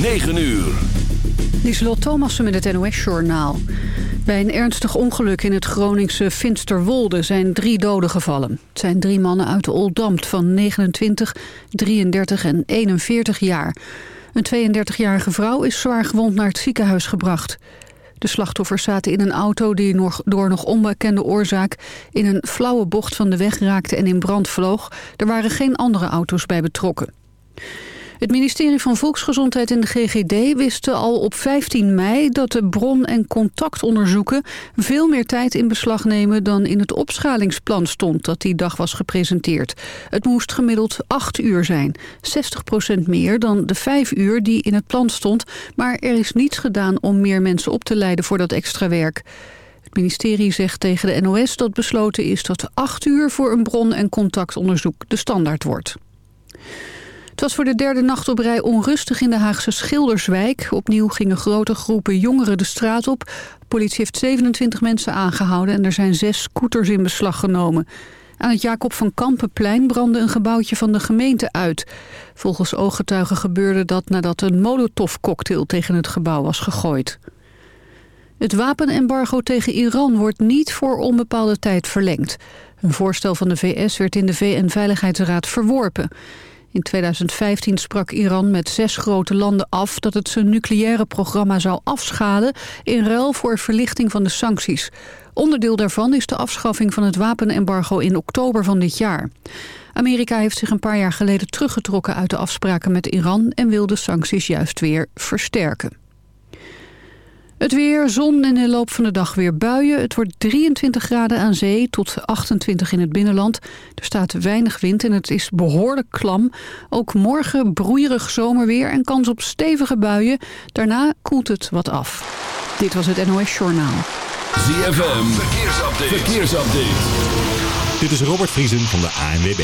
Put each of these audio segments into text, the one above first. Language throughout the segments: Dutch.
9 uur. Lieselot Thomassen met het NOS-journaal. Bij een ernstig ongeluk in het Groningse Finsterwolde zijn drie doden gevallen. Het zijn drie mannen uit de Oldambt van 29, 33 en 41 jaar. Een 32-jarige vrouw is zwaar gewond naar het ziekenhuis gebracht. De slachtoffers zaten in een auto die nog, door nog onbekende oorzaak... in een flauwe bocht van de weg raakte en in brand vloog. Er waren geen andere auto's bij betrokken. Het ministerie van Volksgezondheid en de GGD wisten al op 15 mei dat de bron- en contactonderzoeken veel meer tijd in beslag nemen dan in het opschalingsplan stond dat die dag was gepresenteerd. Het moest gemiddeld 8 uur zijn, 60% meer dan de 5 uur die in het plan stond, maar er is niets gedaan om meer mensen op te leiden voor dat extra werk. Het ministerie zegt tegen de NOS dat besloten is dat 8 uur voor een bron- en contactonderzoek de standaard wordt. Het was voor de derde nacht op rij onrustig in de Haagse Schilderswijk. Opnieuw gingen grote groepen jongeren de straat op. De politie heeft 27 mensen aangehouden en er zijn zes scooters in beslag genomen. Aan het Jacob van Kampenplein brandde een gebouwtje van de gemeente uit. Volgens ooggetuigen gebeurde dat nadat een molotovcocktail tegen het gebouw was gegooid. Het wapenembargo tegen Iran wordt niet voor onbepaalde tijd verlengd. Een voorstel van de VS werd in de VN-veiligheidsraad verworpen. In 2015 sprak Iran met zes grote landen af dat het zijn nucleaire programma zou afschalen in ruil voor verlichting van de sancties. Onderdeel daarvan is de afschaffing van het wapenembargo in oktober van dit jaar. Amerika heeft zich een paar jaar geleden teruggetrokken uit de afspraken met Iran en wil de sancties juist weer versterken. Het weer, zon in de loop van de dag weer buien. Het wordt 23 graden aan zee tot 28 in het binnenland. Er staat weinig wind en het is behoorlijk klam. Ook morgen broeierig zomerweer en kans op stevige buien. Daarna koelt het wat af. Dit was het NOS Journaal. ZFM, verkeersupdate. verkeersupdate. Dit is Robert Vriesen van de ANWB.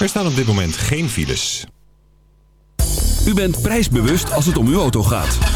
Er staan op dit moment geen files. U bent prijsbewust als het om uw auto gaat.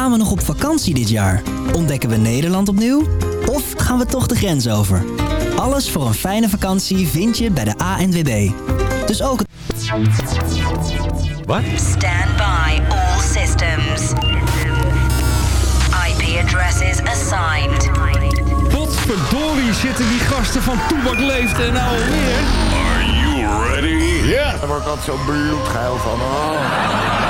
Gaan we nog op vakantie dit jaar? Ontdekken we Nederland opnieuw? Of gaan we toch de grens over? Alles voor een fijne vakantie vind je bij de ANWB. Dus ook... Wat? Stand by all systems. IP addresses assigned. Potverdorie zitten die gasten van Toebak Leeft en nou alweer. Are you ready? Ja, daar word ik altijd zo bloedgeil van. Oh.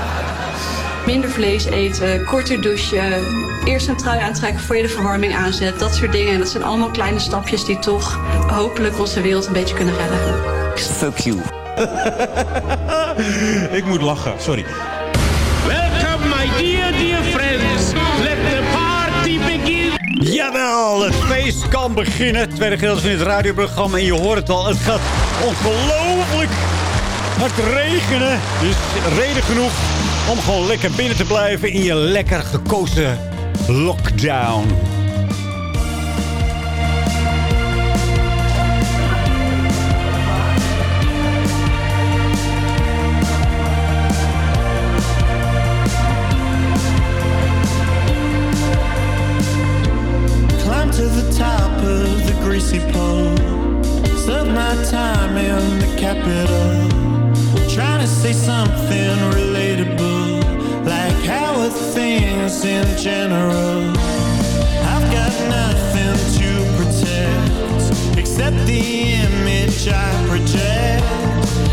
Minder vlees eten, korter douchen, eerst een trui aantrekken voor je de verwarming aanzet. Dat soort dingen. En dat zijn allemaal kleine stapjes die toch hopelijk onze wereld een beetje kunnen redden. Fuck you. Ik moet lachen, sorry. Welcome my dear, dear friends. Let the party begin. Jawel, het feest kan beginnen. Het tweede gedeelte van het radioprogramma. En je hoort het al, het gaat ongelooflijk hard regenen. Dus reden genoeg om gewoon lekker binnen te blijven in je lekker gekozen lockdown. Climb to the top of the greasy pole. Serve my time in the capital. Trying to say something relatable. How are things in general? I've got nothing to protect except the image I project.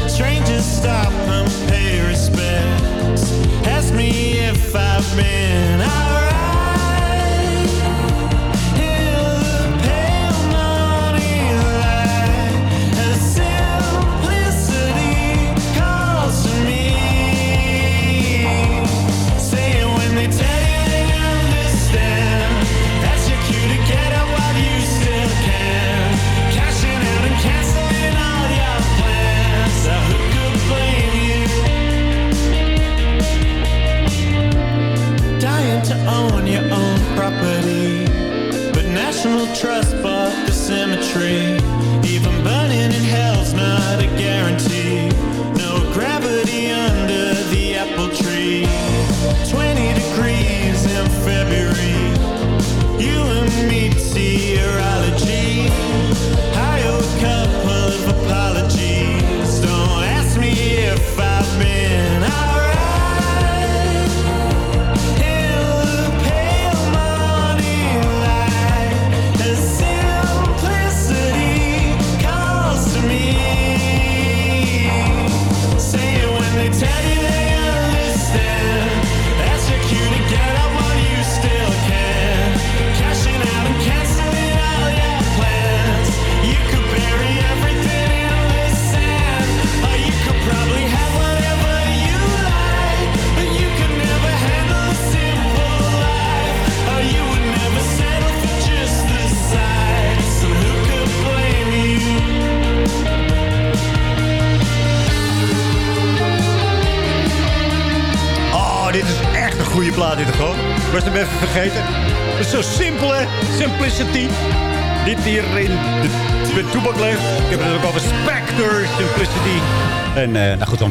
Strangers stop and pay respects. Ask me if I've been alright. national trust but the symmetry.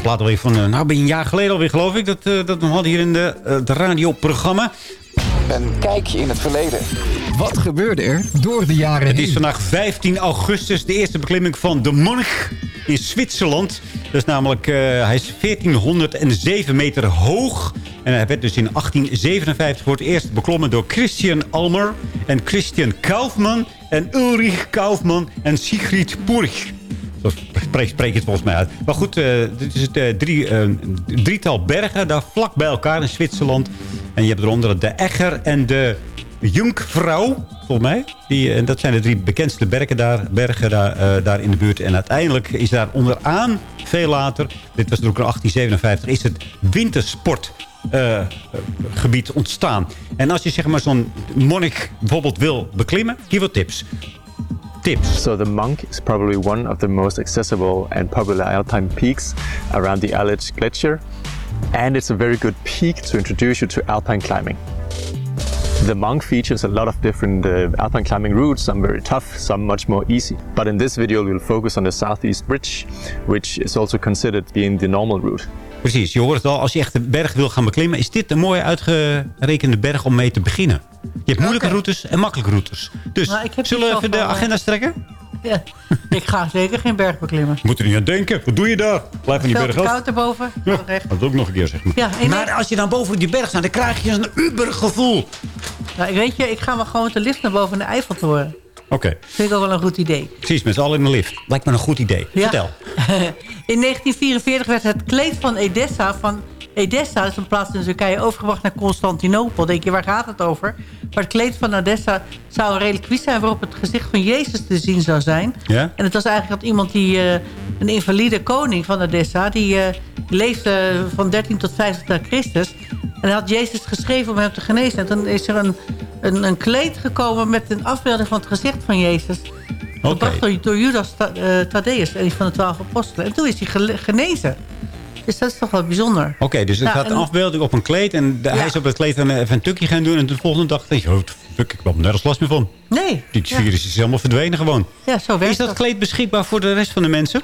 Plaat alweer van... eh, nou, ben je een jaar geleden alweer, geloof ik. Dat, eh, dat we hadden hier in de, eh, het radioprogramma. Een kijkje in het verleden. Wat gebeurde er door de jaren Het is vandaag 15 augustus, de eerste beklimming van de Monch in Zwitserland. Dat is namelijk, eh, hij is 1407 meter hoog. En hij werd dus in 1857 voor het eerst beklommen door Christian Almer en Christian Kaufmann en Ulrich Kaufmann en Sigrid Purch. Spreek, je het volgens mij uit. Maar goed, eh, dit is het eh, drie, eh, drietal bergen daar vlak bij elkaar in Zwitserland. En je hebt eronder de Egger en de Jungfrau, volgens mij. Die, en dat zijn de drie bekendste bergen daar, bergen daar, daar in de buurt. En uiteindelijk is daar onderaan, veel later... dit was ook in 1857, is het wintersport... gebied ontstaan. En als je zeg maar zo'n monnik bijvoorbeeld wil beklimmen, hier wat tips. Tips. So the Monk is probably one of the most accessible and popular alpine peaks around the Aletsch Glacier, and it's a very good peak to introduce you to alpine climbing. The Monk features a lot of different uh, alpine climbing routes, some very tough, some much more easy. But in this video we'll focus on the Southeast Bridge, which is also considered being the normal route. Precies, je hoort het al. Als je echt de berg wil gaan beklimmen... is dit een mooie uitgerekende berg om mee te beginnen. Je hebt moeilijke routes en makkelijke routes. Dus Nou, zullen we even de eh, agenda strekken? Ja, ik ga zeker geen berg beklimmen. Moet er niet aan denken. Wat doe je daar? Blijf van die berg te af. koud erboven. Ja, dat ook nog een keer, zeg maar. Ja, Maar als je dan boven die berg staat, dan krijg je een Uber-gevoel. nou, ik weet je, ik ga wel gewoon met de lift naar boven de Eiffeltoren. Oké, Vind ik ook wel een goed idee. precies. Met z'n allen in de lift. Lijkt me een goed idee. Ja. Vertel. In 1944 werd het kleed van Edessa van... Edessa is een plaats in Turkije overgebracht naar Constantinopel. Denk je, waar gaat het over? Maar het kleed van Edessa zou een reliquie zijn... waarop het gezicht van Jezus te zien zou zijn. Ja? En het was eigenlijk dat iemand die... eh, een invalide koning van Edessa... die eh, leefde van 13 tot 50 na Christus. En had Jezus geschreven om hem te genezen. En toen is er een, een, een kleed gekomen... met een afbeelding van het gezicht van Jezus... Gebracht door, door Judas eh, Thaddeus, een van de twaalf apostelen. En toen is hij genezen. Dus dat is toch wel bijzonder. Oké, dus het Nou, gaat en- een afbeelding op een kleed. En de, hij is op het kleed een, even een tukje gaan doen. En de volgende dag denk je, oh, fuck, ik heb er nergens last meer van. Nee. Die ja. virus is helemaal verdwenen gewoon. Ja, zo werkt Is dat kleed beschikbaar voor de rest van de mensen?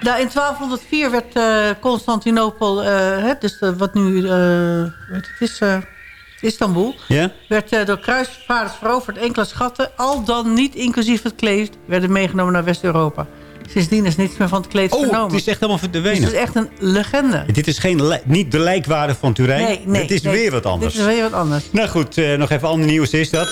Nou, in 1204 werd eh, Constantinopel, eh, hè, dus eh, wat nu eh, het is, eh, Istanbul, werd eh, door kruisvaarders veroverd. Enkele schatten, al dan niet inclusief het kleed, werden meegenomen naar West-Europa. Sindsdien is niets meer van het kleed Oh, vernomen. het is echt helemaal Dus verdwenen. het is echt een legende. Dit is geen niet de lijkwaarde van Turijn. Nee, nee. Het is nee. weer wat anders. Dit is weer wat anders. Nou goed, eh, nog even ander nieuws is dat.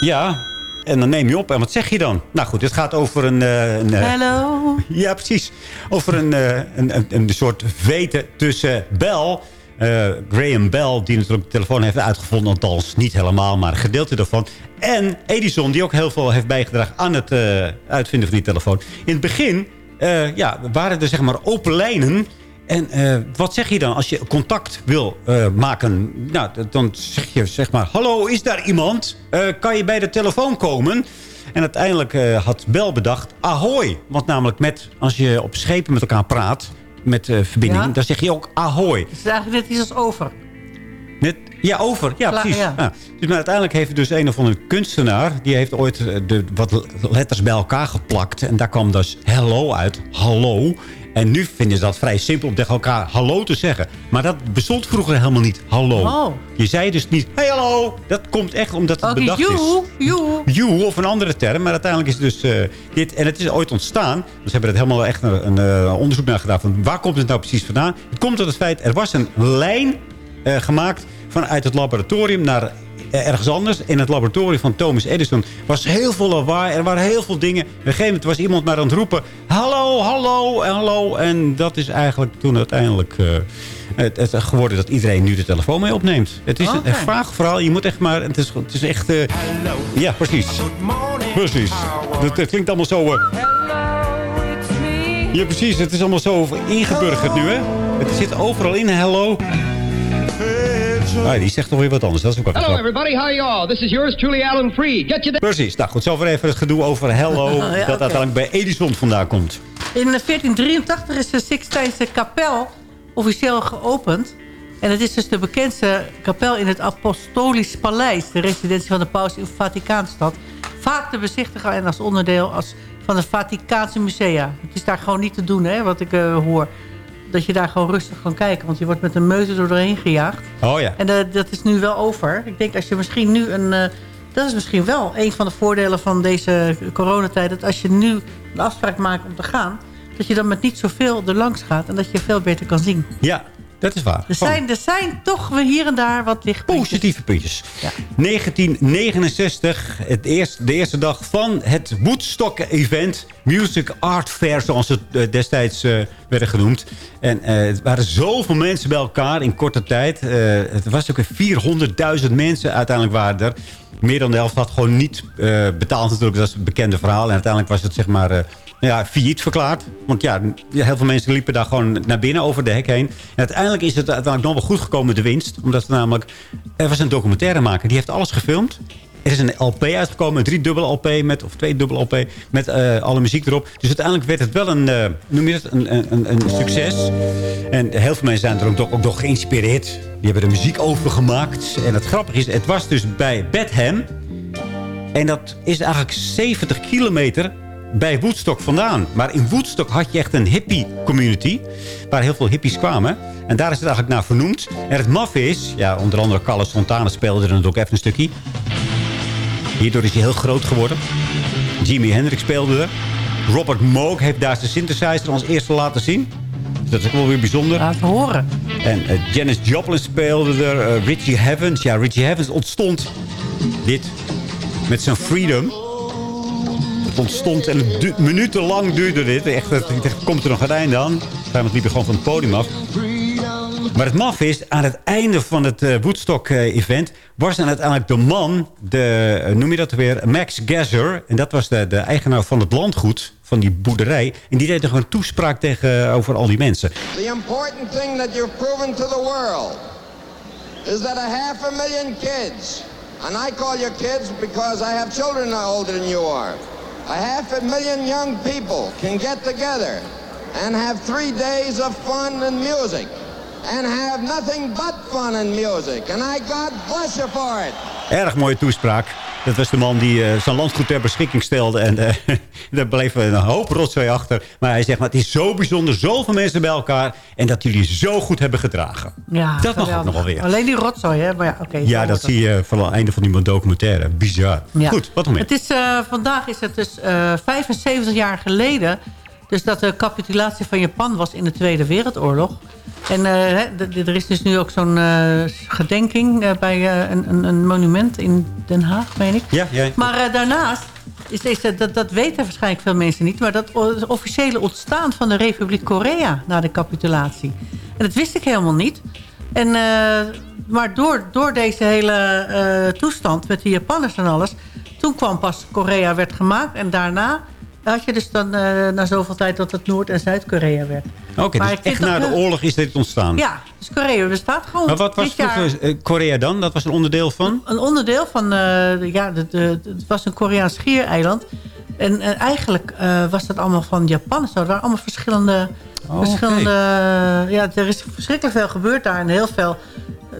Ja, en dan neem je op. En wat zeg je dan? Nou goed, het gaat over een... eh, een eh, Hello. Ja, precies. Over een, een, een, een soort veten tussen Bell... eh, Graham Bell, die natuurlijk de telefoon heeft uitgevonden. Althans, niet helemaal, maar een gedeelte daarvan. En Edison, die ook heel veel heeft bijgedragen aan het eh, uitvinden van die telefoon. In het begin eh, ja, waren er zeg maar open lijnen... En wat zeg je dan als je contact wil maken? Nou, dan zeg je zeg maar... Hallo, is daar iemand? Kan je bij de telefoon komen? En uiteindelijk had Bel bedacht... Ahoy. Want namelijk met, als je op schepen met elkaar praat... met eh, verbinding, Ja. dan zeg je ook ahoy. Het is eigenlijk net iets als over. Net, ja, over. Ja, precies. ja. Ja. Dus, maar uiteindelijk heeft dus een of andere kunstenaar... die heeft ooit eh, de, wat letters bij elkaar geplakt. En daar kwam dus hello uit. Hallo. En nu vinden ze dat vrij simpel om tegen elkaar hallo te zeggen. Maar dat bestond vroeger helemaal niet. Hallo. Oh. Je zei dus niet, hey hallo. Dat komt echt omdat het bedacht is. joe, joe. You of een andere term. Maar uiteindelijk is het dus eh, dit. En het is ooit ontstaan. Dus hebben er helemaal echt een, een eh, onderzoek naar gedaan. Van waar komt het nou precies vandaan? Het komt door het feit, er was een lijn eh, gemaakt vanuit het laboratorium naar ergens anders. In het laboratorium van Thomas Edison was heel veel lawaai. Er waren heel veel dingen. Op een gegeven moment was iemand maar aan het roepen. Hallo, hallo, hallo. En dat is eigenlijk toen uiteindelijk... eh, het, het geworden dat iedereen nu de telefoon mee opneemt. Het is een, vaag verhaal. Je moet echt maar... Het is, het is echt... eh, ja, precies. Precies. Dat, dat klinkt allemaal zo... eh, ja, precies. Het is allemaal zo ingeburgerd nu, hè? Het zit overal in. Hello. Ah, die zegt toch weer wat anders. Dat is ook wel Hello, everybody. How are you all? This is yours truly, Alan Free. Get you Precies. Nou goed, zover even het gedoe over hello. Ja, dat uiteindelijk bij Edison vandaan komt. In 1483 is de Sixtijnse kapel officieel geopend. En het is dus de bekendste kapel in het Apostolisch Paleis. De residentie van de paus in Vaticaanstad. Vaak te bezichtigen en als onderdeel als van het Vaticaanse musea. Het is daar gewoon niet te doen, hè, wat ik eh, hoor. Dat je daar gewoon rustig kan kijken. Want je wordt met een meute door doorheen gejaagd. Oh ja. En eh, dat is nu wel over. Ik denk als je misschien nu een... eh, dat is misschien wel een van de voordelen van deze coronatijd. Dat als je nu een afspraak maakt om te gaan... dat je dan met niet zoveel er langs gaat. En dat je veel beter kan zien. Ja, dat is waar. Er zijn, er zijn toch weer hier en daar wat lichtpuntjes. Positieve puntjes. 1969, het eerste, de eerste dag van het Woodstock-event. Music Art Fair, zoals het eh, destijds eh, werd genoemd. En eh, het waren zoveel mensen bij elkaar in korte tijd. Het was ook een 400.000 mensen uiteindelijk waren er. Meer dan de helft had gewoon niet betaald natuurlijk. Dat is het bekende verhaal. En uiteindelijk was het zeg maar... ja, failliet verklaard. Want ja, heel veel mensen liepen daar gewoon naar binnen over de hek heen. En uiteindelijk is het uiteindelijk nog wel goed gekomen, de winst. Omdat er namelijk... Er was een documentairemaker, die heeft alles gefilmd. Er is een LP uitgekomen, een driedubbel LP met, of twee dubbel LP met eh, alle muziek erop. Dus uiteindelijk werd het wel een, eh, noem je het, een, een, een succes. En heel veel mensen zijn er ook, ook nog geïnspireerd. Die hebben er muziek over gemaakt. En het grappige is, het was dus bij Betham. En dat is eigenlijk 70 kilometer bij Woodstock vandaan. Maar in Woodstock had je echt een hippie community. Waar heel veel hippies kwamen. En daar is het eigenlijk naar vernoemd. En het maf is, ja, onder andere Carlos Fontana speelde er natuurlijk even een stukje. Hierdoor is hij heel groot geworden. Jimi Hendrix speelde er. Robert Moog heeft daar zijn synthesizer ons eerste laten zien. Dat is ook wel weer bijzonder. Laten horen. En eh, Janis Joplin speelde er. eh, Richie Havens. Ja, Richie Havens ontstond dit met zijn Freedom. Het ontstond en het du- minutenlang duurde dit. Echt, het- komt er nog een einde aan? Zijn liep gewoon van het podium af. Maar het maf is, aan het einde van het eh, Woodstock-event... was dan uiteindelijk de man, de, eh, noem je dat weer, Max Gasser... en dat was de, de eigenaar van het landgoed, van die boerderij... en die deed nog een toespraak tegenover al die mensen. The important thing that you've proven to the world is that a half a million kids, and I call you kids because I have children older than you are, a half a million young people can get together and have three days of fun and music and have nothing but fun and music. And I God bless you for it. Erg mooie toespraak. Dat was de man die eh, zijn landgoed ter beschikking stelde. En eh, daar bleef een hoop rotzooi achter. Maar hij zegt, maar het is zo bijzonder. Zoveel mensen bij elkaar. En dat jullie zo goed hebben gedragen. Ja, Dat mag ook geweldig. nog wel weer. Alleen die rotzooi, hè? Maar ja, oké. Ja, dat zie je van het einde van die documentaire. Bizar. Ja. Goed, wat nog meer? Het is, eh, vandaag is het dus eh 75 jaar geleden... dus dat de capitulatie van Japan was in de Tweede Wereldoorlog. En eh, er is dus nu ook zo'n eh, gedenking eh, bij eh, een, een, monument in Den Haag, meen ik. Ja, ja. Maar eh, daarnaast, is deze, dat, dat weten waarschijnlijk veel mensen niet... maar dat het officiële ontstaan van de Republiek Korea na de capitulatie. En dat wist ik helemaal niet. En, eh, maar door, door deze hele eh, toestand met de Japanners en alles... toen kwam pas Korea werd gemaakt. En daarna had je dus dan eh, na zoveel tijd dat het Noord- en Zuid-Korea werd. Oké, Maar dus echt na de wel- oorlog is dit ontstaan. Ja, dus Korea bestaat gewoon Maar wat was jaar... eh, Korea dan? Dat was een onderdeel van? Een onderdeel van... eh, ja, de, de, het was een Koreaans schiereiland. En eh, eigenlijk eh, was dat allemaal van Japan. Zo. Er waren allemaal verschillende... Oh, verschillende ja, er is verschrikkelijk veel gebeurd daar. En heel veel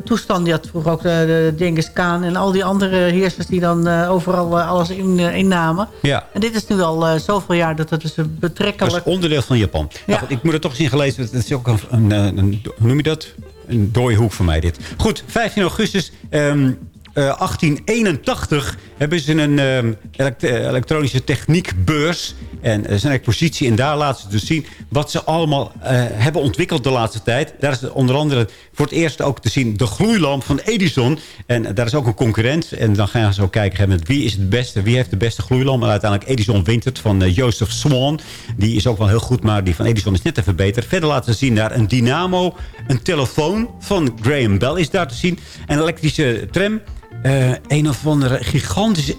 toestand. Die had vroeger ook de, de Genghis Khan en al die andere heersers... die dan eh, overal eh, alles in, eh, innamen. Ja. En dit is nu al eh, zoveel jaar dat het dus Dat betrekkelijk... is onderdeel van Japan. Nou goed, ik moet het toch eens in gelezen. Het is ook een, een, hoe noem je dat? Een dode hoek voor mij dit. Goed, 15 augustus ehm, eh, 1881 hebben ze een ehm, elekt- eh, elektronische techniekbeurs. En er is een expositie en daar laten ze dus zien... wat ze allemaal eh, hebben ontwikkeld de laatste tijd. Daar is onder andere voor het eerst ook te zien de gloeilamp van Edison. En daar is ook een concurrent. En dan gaan ze ook kijken met wie is het beste, wie heeft de beste gloeilamp. En uiteindelijk Edison wint het van eh, Joseph Swan. Die is ook wel heel goed, maar die van Edison is net even beter. Verder laten ze zien daar een dynamo, een telefoon van Graham Bell is daar te zien. Een elektrische tram. Eh, een of andere gigantische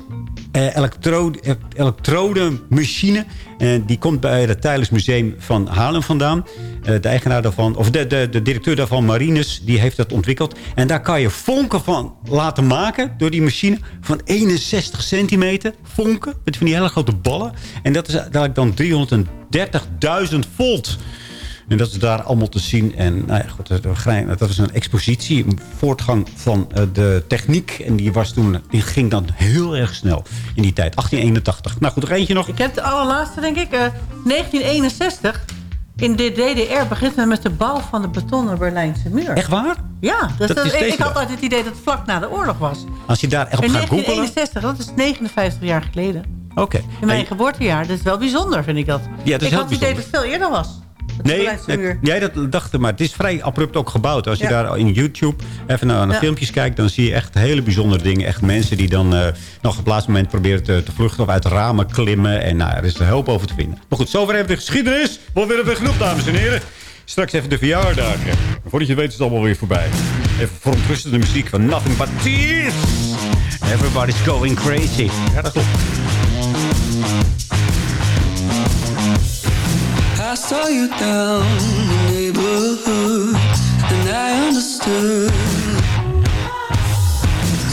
eh elektrode, eh, elektrodemachine. En die komt bij het Tijdens Museum van Haarlem vandaan. Eh, de eigenaar daarvan, of de, de, de directeur daarvan, Marines, die heeft dat ontwikkeld. En daar kan je vonken van laten maken door die machine van 61 centimeter. Vonken, met van die hele grote ballen. En dat is eigenlijk dan 330.000 volt. En dat is daar allemaal te zien. En nou ja, goed, dat, dat is een expositie, een voortgang van eh, de techniek. En die, was toen, die ging dan heel erg snel in die tijd, 1881. Nou goed, er eentje nog. Ik heb de allerlaatste, denk ik. eh, 1961. In de DDR begint men met de bouw van de betonnen Berlijnse muur. Echt waar? Ja, dus Dat ik, ik had altijd het idee dat het vlak na de oorlog was. Als je daar echt op In gaat googelen. 1961, dat is 59 jaar geleden. Oké. In mijn En- geboortejaar. Dat is wel bijzonder, vind ik dat. Ja, dat is ik heel had het idee dat het veel eerder was. Nee, jij dat dacht maar. Het is vrij abrupt ook gebouwd. Als je Ja. daar in YouTube even naar, naar filmpjes kijkt... dan zie je echt hele bijzondere dingen. Echt mensen die dan eh, nog op het laatste moment proberen te, te vluchten... of uit ramen klimmen. En nou, er is een hoop over te vinden. Maar goed, zover even de geschiedenis. Wat willen we genoeg, dames en heren? Straks even de verjaardagen. Voordat je weet is het allemaal weer voorbij. Even verontrustende muziek van Nothing But Tears. Everybody's going crazy. Ja, dat klopt. Saw you down the neighborhood, and I understood.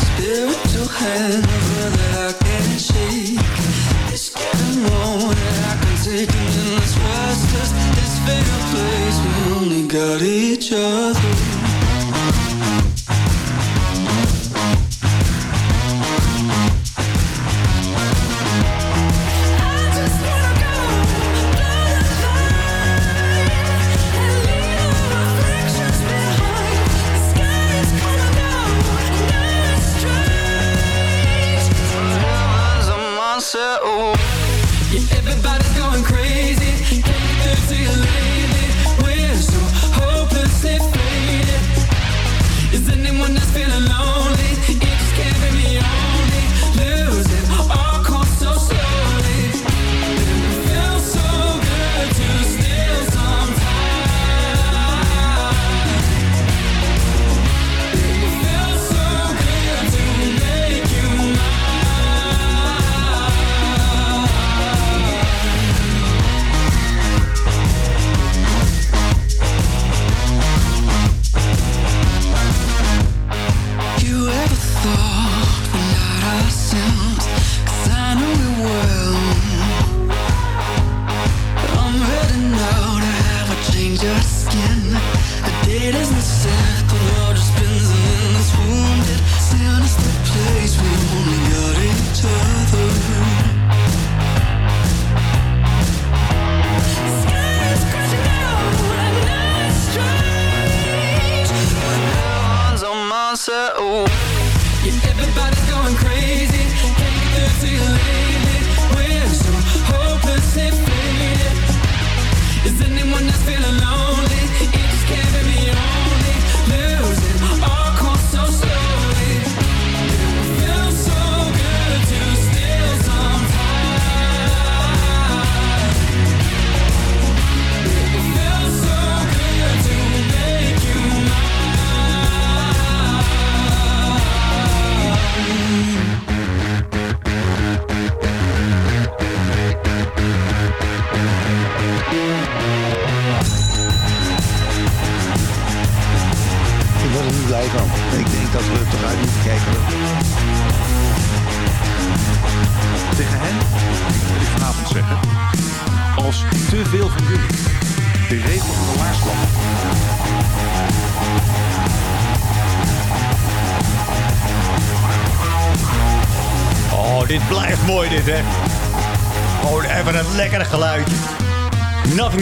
Spiritual hand that I can't shake. It's getting more than I can take, and in this restless, this fatal place, we only got each other.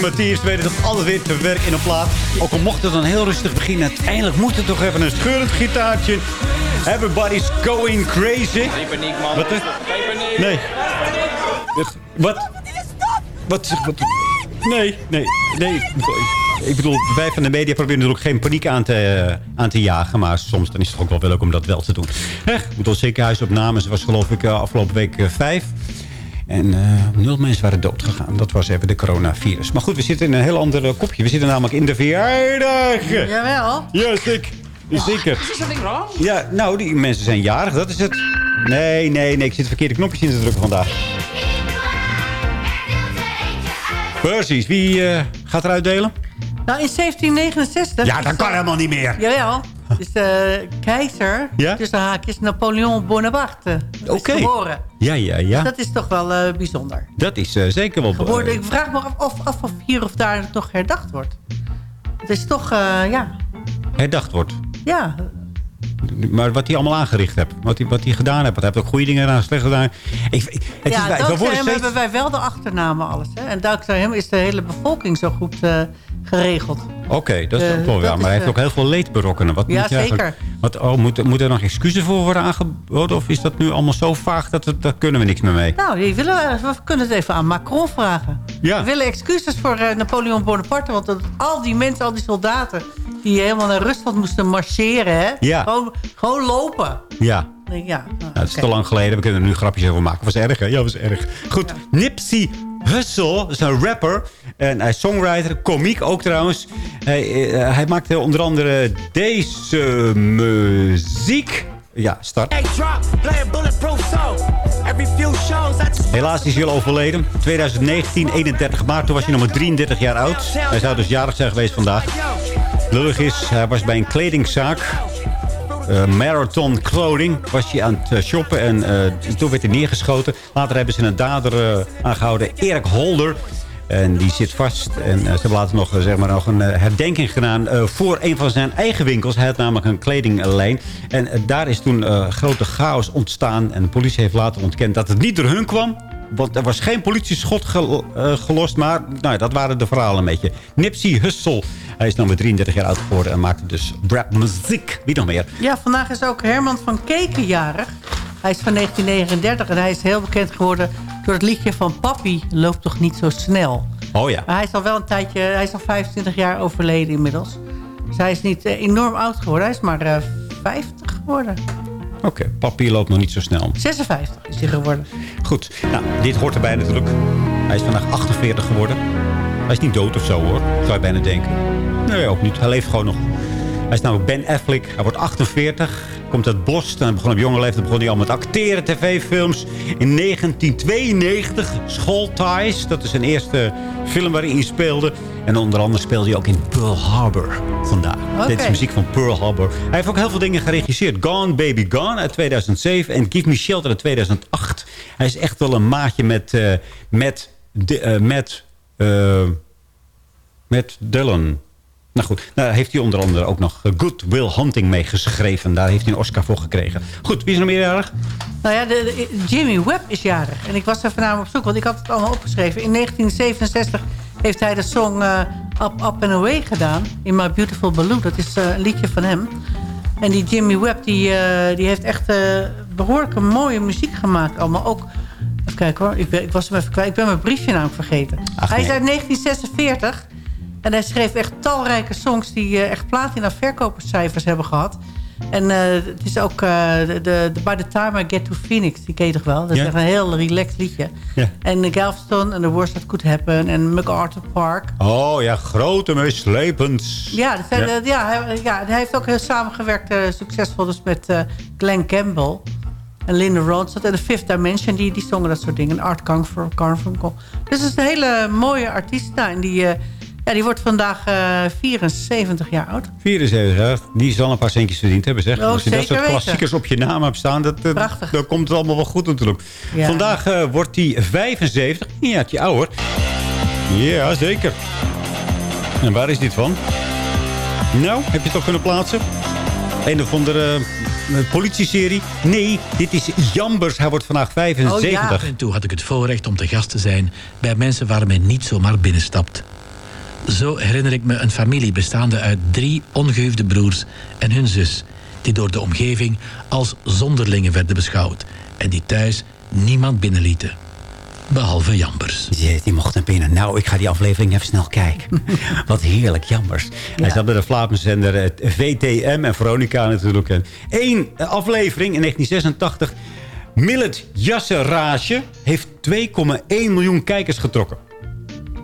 Matthias weet het altijd weer te werk in een plaat. Ook al mocht het dan heel rustig beginnen. Uiteindelijk moet het toch even een scheurend gitaartje. Everybody's going crazy. Geen paniek, man. Wat? Geen paniek. Nee. Wat? Wat? wat? Nee, nee, nee. Ik bedoel, wij van de media proberen natuurlijk geen paniek aan te, aan te jagen. Maar soms dan is het ook wel leuk om dat wel te doen. Echt, ik bedoel, ziekenhuisopnames was geloof ik eh, afgelopen week eh, vijf. En eh, nul mensen waren dood gegaan. Dat was even de coronavirus. Maar goed, we zitten in een heel ander kopje. We zitten namelijk in de verjaardag. Jawel. Ja, zeker. Zeker. Is er ding wrong? Ja, nou, die mensen zijn jarig. Dat is het. Nee, nee, nee. Ik zit verkeerde knopjes in te drukken vandaag. Precies. Wie eh, gaat eruit delen? Nou, in 1769... Ja, dat kan helemaal niet meer. Jawel. Is de keizer, Ja? tussen haakjes, Napoleon Bonaparte. Oké. geboren. Ja, ja, ja. Dat is toch wel eh, bijzonder. Dat is eh, zeker wel... Geboren, ik vraag me af of, af of hier of daar nog herdacht wordt. Het is toch, eh, ja... herdacht wordt. Ja, Maar wat hij allemaal aangericht heeft. Wat hij, wat hij gedaan heeft. Hij heeft ook goede dingen gedaan, slecht gedaan. Ik, ik- het ja is, dankzij hem steeds... hebben wij wel de achternamen alles. Hè? En dankzij hem is de hele bevolking zo goed eh, geregeld. Oké, dat is Eh, ook wel maar hij heeft eh, ook heel veel leed berokkenen. Wat Ja, moet je eigenlijk- zeker. Wat, oh, moet, moet er nog excuses voor worden aangeboden? Of is dat nu allemaal zo vaag dat we, daar kunnen we niks meer mee? Nou, die willen, we- we kunnen het even aan Macron vragen. Ja. We willen excuses voor eh, Napoleon Bonaparte. Want dat, al die mensen, al die soldaten... die helemaal naar Rusland moesten marcheren. Hè? Ja. Gewoon, gewoon lopen. Ja. Denk, Ja, nou, Nou, het is te lang geleden. We kunnen er nu grapjes over maken. Was erg, hè? Ja, was erg. Goed, Nipsey Hussle is een rapper. En hij is songwriter, komiek ook trouwens. Hij, eh, hij maakte onder andere deze muziek. Ja, start. Helaas is hij al overleden. 2019, 31 maart. Toen was hij nog maar 33 jaar oud. Hij zou dus jarig zijn geweest vandaag. Lullig is, hij was bij een kledingzaak. Eh, Marathon Clothing was hij aan het eh, shoppen. En eh, toen werd hij neergeschoten. Later hebben ze een dader eh, aangehouden. Erik Holder. En die zit vast. En ze hebben later nog, zeg maar, nog een herdenking gedaan voor een van zijn eigen winkels. Hij had namelijk een kledinglijn. En daar is toen grote chaos ontstaan. En de politie heeft later ontkend dat het niet door hun kwam. Want er was geen politieschot gel- eh, gelost. Maar nou, ja, dat waren de verhalen een beetje. Nipsey Hussle. Hij is nu maar 33 jaar oud geworden. En maakte dus rapmuziek. Wie nog meer? Ja, vandaag is ook Herman van Keken jarig. Hij is van 1939 en hij is heel bekend geworden... door het liedje van Papi loopt toch niet zo snel. Oh ja. Maar hij is al wel een tijdje... Hij is al 25 jaar overleden inmiddels. Dus hij is niet eh, enorm oud geworden. Hij is maar eh 50 geworden. Oké, papier loopt nog niet zo snel. 56 is hij geworden. Goed, nou, dit hoort erbij natuurlijk. Hij is vandaag 48 geworden. Hij is niet dood of zo hoor, zou je bijna denken. Nee, ook niet. Hij leeft gewoon nog. Hij is namelijk Ben Affleck. Hij wordt 48. Komt uit Boston. Hij begon op jonge leeftijd begon hij al met acteren, tv-films. In 1992 Schoolties. Dat is zijn eerste film waarin hij speelde. En onder andere speelde hij ook in Pearl Harbor vandaag. Oké. Dit is muziek van Pearl Harbor. Hij heeft ook heel veel dingen geregisseerd. Gone Baby Gone uit 2007 en Give Me Shelter uit 2008. Hij is echt wel een maatje met, eh met, de, eh, met, eh, met Dylan. Nou goed, nou, daar heeft hij onder andere ook nog eh, Good Will Hunting mee geschreven. Daar heeft hij een Oscar voor gekregen. Goed, wie is er nog meerjarig? Nou ja, de, de- Jimmy Webb is jarig. En ik was even naar hem op zoek, want ik had het allemaal opgeschreven. In 1967 heeft hij de song eh, Up, Up and Away gedaan. In My Beautiful Balloon. Dat is eh, een liedje van hem. En die Jimmy Webb, die, die heeft echt eh behoorlijke mooie muziek gemaakt. Allemaal ook... Kijken hoor, ik, ben, ik was hem even kwijt. Ik ben mijn briefje namelijk vergeten. Ach, hij is uit 1946. En hij schreef echt talrijke songs die eh, echt platina verkoperscijfers hebben gehad. En eh, het is ook eh, de, de, de By the Time I Get to Phoenix, die ken je toch wel? Dat is echt een heel relaxed liedje. Ja. En de Galveston en The Worst That Could Happen en MacArthur Park. Oh ja, grote meeslepend. Ja, dat zijn, Ja. ja. hij, ja, hij heeft ook heel samengewerkt, succesvol dus met Glenn Campbell. En Linda Ronstadt en The Fifth Dimension, die, die zongen dat soort dingen. En Art. Carfunkel. Dus het is een hele mooie artiest. En die, ja, die wordt vandaag eh 74 jaar oud. 74 jaar. Die zal een paar centjes verdiend hebben, zeg. Oh, Als je dat soort weten. klassiekers op je naam hebt staan, dat, eh, Prachtig. dan komt het allemaal wel goed natuurlijk. Ja. Vandaag eh, wordt hij 75. Een jaartje ouder. Ja, zeker. En waar is dit van? Nou, heb je het toch kunnen plaatsen? Een of andere uh, politieserie. Nee, dit is Jambers. Hij wordt vandaag 75. Oh, ja. En toen had ik het voorrecht om te gast te zijn... bij mensen waar men niet zomaar binnenstapt. Zo herinner ik me een familie bestaande uit drie ongehuwde broers en hun zus... die door de omgeving als zonderlingen werden beschouwd... en die thuis niemand binnenlieten. Behalve Jambers. Die, die mocht naar binnen. Nou, ik ga die aflevering even snel kijken. Wat heerlijk, Jambers. Hij zat bij de Vlaamse VTM en Veronica natuurlijk. Eén aflevering in 1986. Millet Jasserage heeft 2,1 miljoen kijkers getrokken.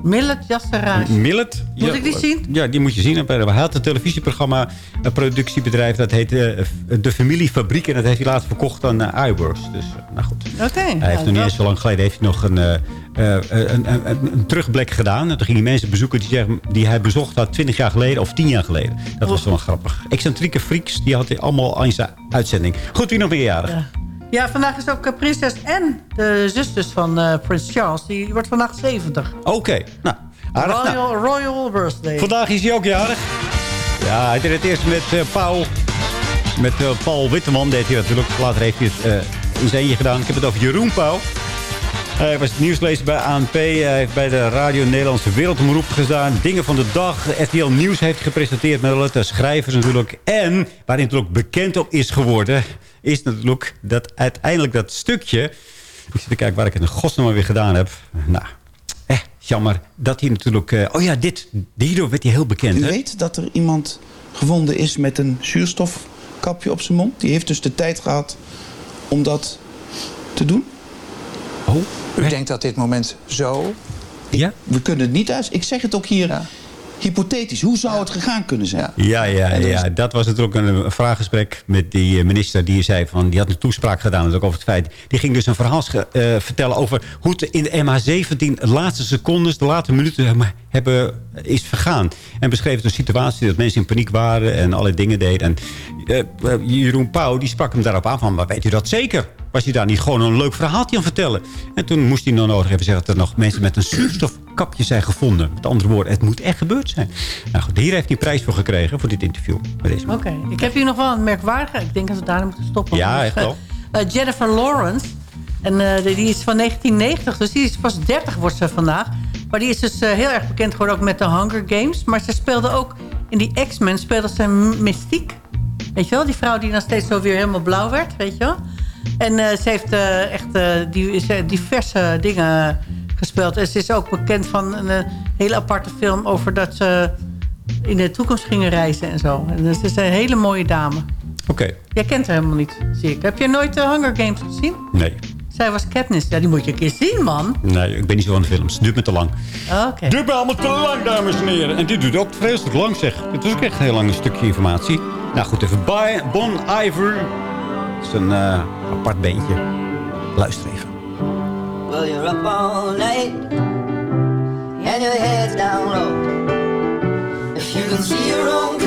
Millet Jasserage. Millet. Moet ja, ik die zien? Ja, die moet je zien. Hij had een televisieprogramma, een productiebedrijf. Dat heette uh, De Familiefabriek. En dat heeft hij later verkocht aan uh, iWorks. Dus, uh, nou goed. Oké. Okay, hij heeft nog niet eens zo lang geleden heeft hij nog een, een, een, een, een terugblik gedaan. En toen ging hij mensen bezoeken die, zeggen, die hij bezocht had 20 jaar geleden of 10 jaar geleden. Dat was wel grappig. Excentrieke freaks, die had hij allemaal aan zijn uitzending. Goed, wie nog meerjarig? Ja. Ja, vandaag is ook prinses en de zusters van uh, prins Charles. Die wordt vandaag 70. Oké, okay. nou. Aardig, Royal, nou. Royal birthday. Vandaag is hij ook jarig. Ja, hij deed het eerst met uh, Paul. Met uh, Paul Witteman deed hij natuurlijk. Later heeft hij het in zijn eentje gedaan. Ik heb het over Jeroen Pauw. Hij was nieuwslezer bij ANP. Hij heeft bij de Radio Nederlandse Wereldomroep gedaan. Dingen van de dag. RTL Nieuws heeft gepresenteerd met de schrijvers natuurlijk. En waar hij natuurlijk bekend op is geworden... is natuurlijk dat uiteindelijk dat stukje... Ik zit te kijken waar ik het in godsnaam weer gedaan heb. Nou, eh, jammer dat hij natuurlijk... Uh, oh ja, dit. Hierdoor werd hij heel bekend. U hè? weet dat er iemand gevonden is met een zuurstofkapje op zijn mond. Die heeft dus de tijd gehad om dat te doen. Oh. U denkt dat dit moment zo... Ja? We kunnen het niet uit... Ik zeg het ook hier... Ja. Hypothetisch, hoe zou het gegaan kunnen zijn? Ja, ja, ja. Dat was natuurlijk een vraaggesprek met die minister. Die zei van, die had een toespraak gedaan ook over het feit. Die ging dus een verhaal uh, vertellen over hoe het in de MH17 de laatste secondes, de laatste minuten hebben, is vergaan. En beschreef een situatie dat mensen in paniek waren en allerlei dingen deden. En uh, Jeroen Pauw die sprak hem daarop aan van, maar weet u dat zeker? Was hij daar niet gewoon een leuk verhaaltje aan vertellen? En toen moest hij nog nodig even zeggen dat er nog mensen met een zuurstofkapje zijn gevonden. Met andere woorden, het moet echt gebeurd zijn. Nou goed, hier heeft hij prijs voor gekregen voor dit interview. Oké, okay. ik heb hier nog wel een merkwaardige. Ik denk dat we daar moeten stoppen. Ja, echt wel. Uh, Jennifer Lawrence. En uh, die is van 1990, dus die is pas 30 wordt ze vandaag. Maar die is dus uh, heel erg bekend geworden ook met de Hunger Games. Maar ze speelde ook in die X-Men, speelde ze Mystiek. Weet je wel, die vrouw die dan steeds zo weer helemaal blauw werd, weet je wel. En uh, ze heeft uh, echt uh, die, diverse dingen gespeeld. En ze is ook bekend van een hele aparte film... over dat ze in de toekomst gingen reizen en zo. En dus is een hele mooie dame. Oké. Okay. Jij kent haar helemaal niet, zie ik. Heb je nooit de Hunger Games gezien? Nee. Zij was Katniss. Ja, die moet je een keer zien, man. Nee, ik ben niet zo van de films. Het duurt me te lang. Oké. Okay. Duurt me allemaal te lang, dames en heren. En dit duurt ook vreselijk lang, zeg. Dit is ook echt een heel lang stukje informatie. Nou goed, even Bon Iver... Het is een uh, apart beentje. Luister even. Well, you're up all night And your head's down low If you can see your own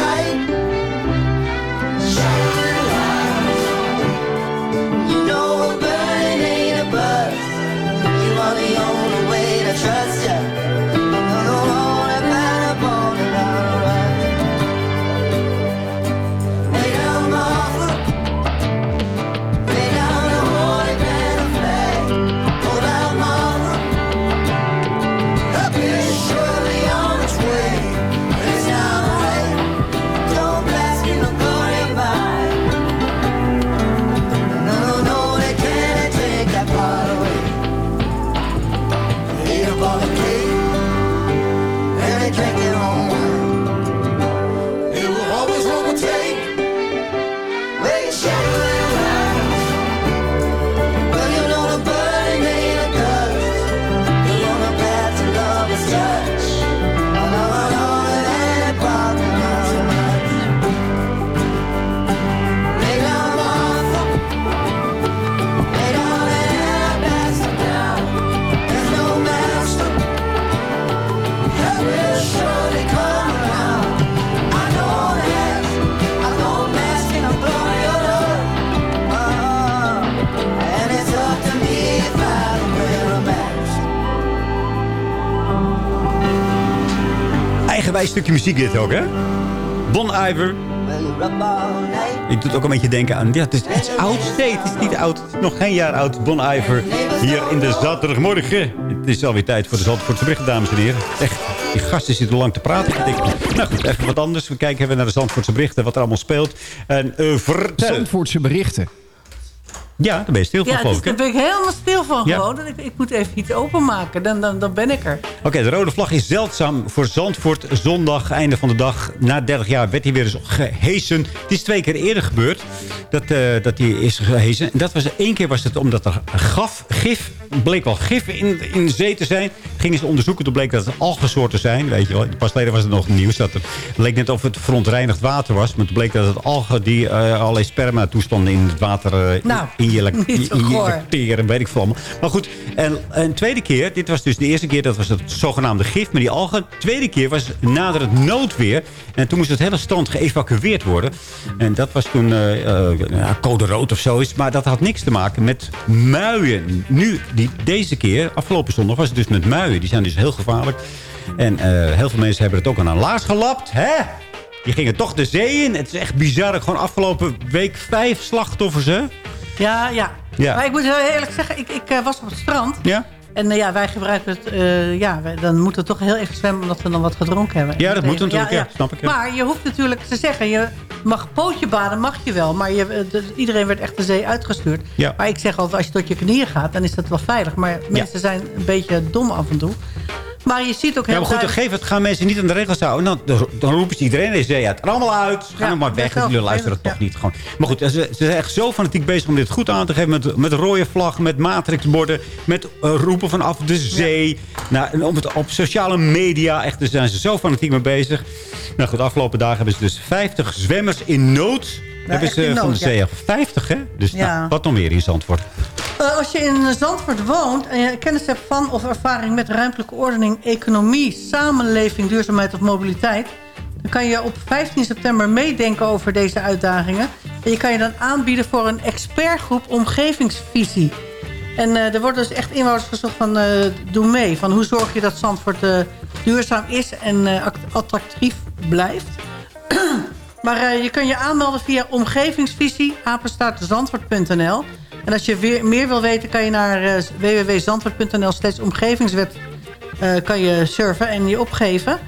Eigenwijs stukje muziek dit ook, hè? Bon Iver. Ik doe ook een beetje denken aan... Ja, het is, het is oud. Nee, het is niet oud. Het is nog geen jaar oud. Bon Iver hier in de zaterdagmorgen. Het is alweer tijd voor de Zandvoortse berichten, dames en heren. Echt, die gasten zitten lang te praten. Nou goed, even wat anders. We kijken even naar de Zandvoortse berichten. Wat er allemaal speelt. En uh, vertel. Zandvoortse berichten. Ja, daar ben je stil van, Ja, geloof dus ik. daar ben ik helemaal stil van Ja. gewoon. Ik, ik moet even iets openmaken, dan, dan, dan ben ik er. Oké, de rode vlag is zeldzaam voor Zandvoort. Zondag, einde van de dag. Na 30 jaar werd hij weer eens gehesen. Het is twee keer eerder gebeurd dat, eh, dat hij is gehesen. En dat was, één keer was het omdat er gaf, gif, bleek wel gif in, in de zee te zijn. Gingen ze onderzoeken, toen bleek dat het algensoorten zijn. Weet je wel. Pas geleden was het nog nieuws. Dat het leek net of het verontreinigd water was. Maar toen bleek dat het algen die eh, allerlei sperma toestanden in het water eh, Nou. Zo goor. injecteren, weet ik veel. Maar goed, en een tweede keer, dit was dus de eerste keer, dat was het zogenaamde gif met die algen. De tweede keer was naderend noodweer. En toen moest het hele strand geëvacueerd worden. En dat was toen ja, code rood of zoiets. Maar dat had niks te maken met muien. Nu, die, deze keer, afgelopen zondag, was het dus met muien. Die zijn dus heel gevaarlijk. En eh, heel veel mensen hebben het ook aan een laars gelapt. Hè? Die gingen toch de zee in. Het is echt bizar. Gewoon afgelopen week vijf slachtoffers, hè? Ja, ja. Ja. Maar ik moet heel eerlijk zeggen, ik, ik eh, was op het strand. Ja? En eh, ja, wij gebruiken het... eh, ja, wij- dan moeten we toch heel even zwemmen omdat we dan wat gedronken hebben. Ja, dat moet Even- natuurlijk, ja, snap ik, ja. Maar je hoeft natuurlijk te zeggen, je mag pootje baden, mag je wel. Maar je, iedereen werd echt de zee uitgestuurd. Ja. Maar ik zeg altijd, als je tot je knieën gaat, dan is dat wel veilig. Maar mensen zijn een beetje dom af en toe. Maar je ziet ook heel Ja, maar goed, duidelijk- geef het, gaan mensen niet aan de regels houden. Dan, dan, dan roepen ze iedereen de zee uit. En allemaal uit. Ga Ja, nou maar weg. Jullie luisteren toch niet. Gewoon. Maar goed, ze, ze zijn echt zo fanatiek bezig om dit goed aan te geven. Met, met rode vlag, met matrixborden. Met eh, roepen vanaf de zee. Nou, op, het, op sociale media. Echt, daar zijn ze zo fanatiek mee bezig. Nou goed, de afgelopen dagen hebben ze dus 50 zwemmers in nood... hebben ze in van de zee ja. af. 50, hè? Dus Ja. nou, wat nog meer in Zandvoort? Eh, als je in Zandvoort woont en je kennis hebt van of ervaring met ruimtelijke ordening, economie, samenleving, duurzaamheid of mobiliteit, dan kan je op 15 september meedenken over deze uitdagingen. En je kan je dan aanbieden voor een expertgroep omgevingsvisie. En eh, er worden dus echt inwoners gezocht van eh, doe mee. Van hoe zorg je dat Zandvoort duurzaam is en act- attractief blijft. Maar je kan je aanmelden via omgevingsvisie, apenstaartzandvoort.nl. En als je weer meer wil weten, kan je naar eh, www.zandvoort.nl steeds omgevingswet eh, kan je surfen en je opgeven.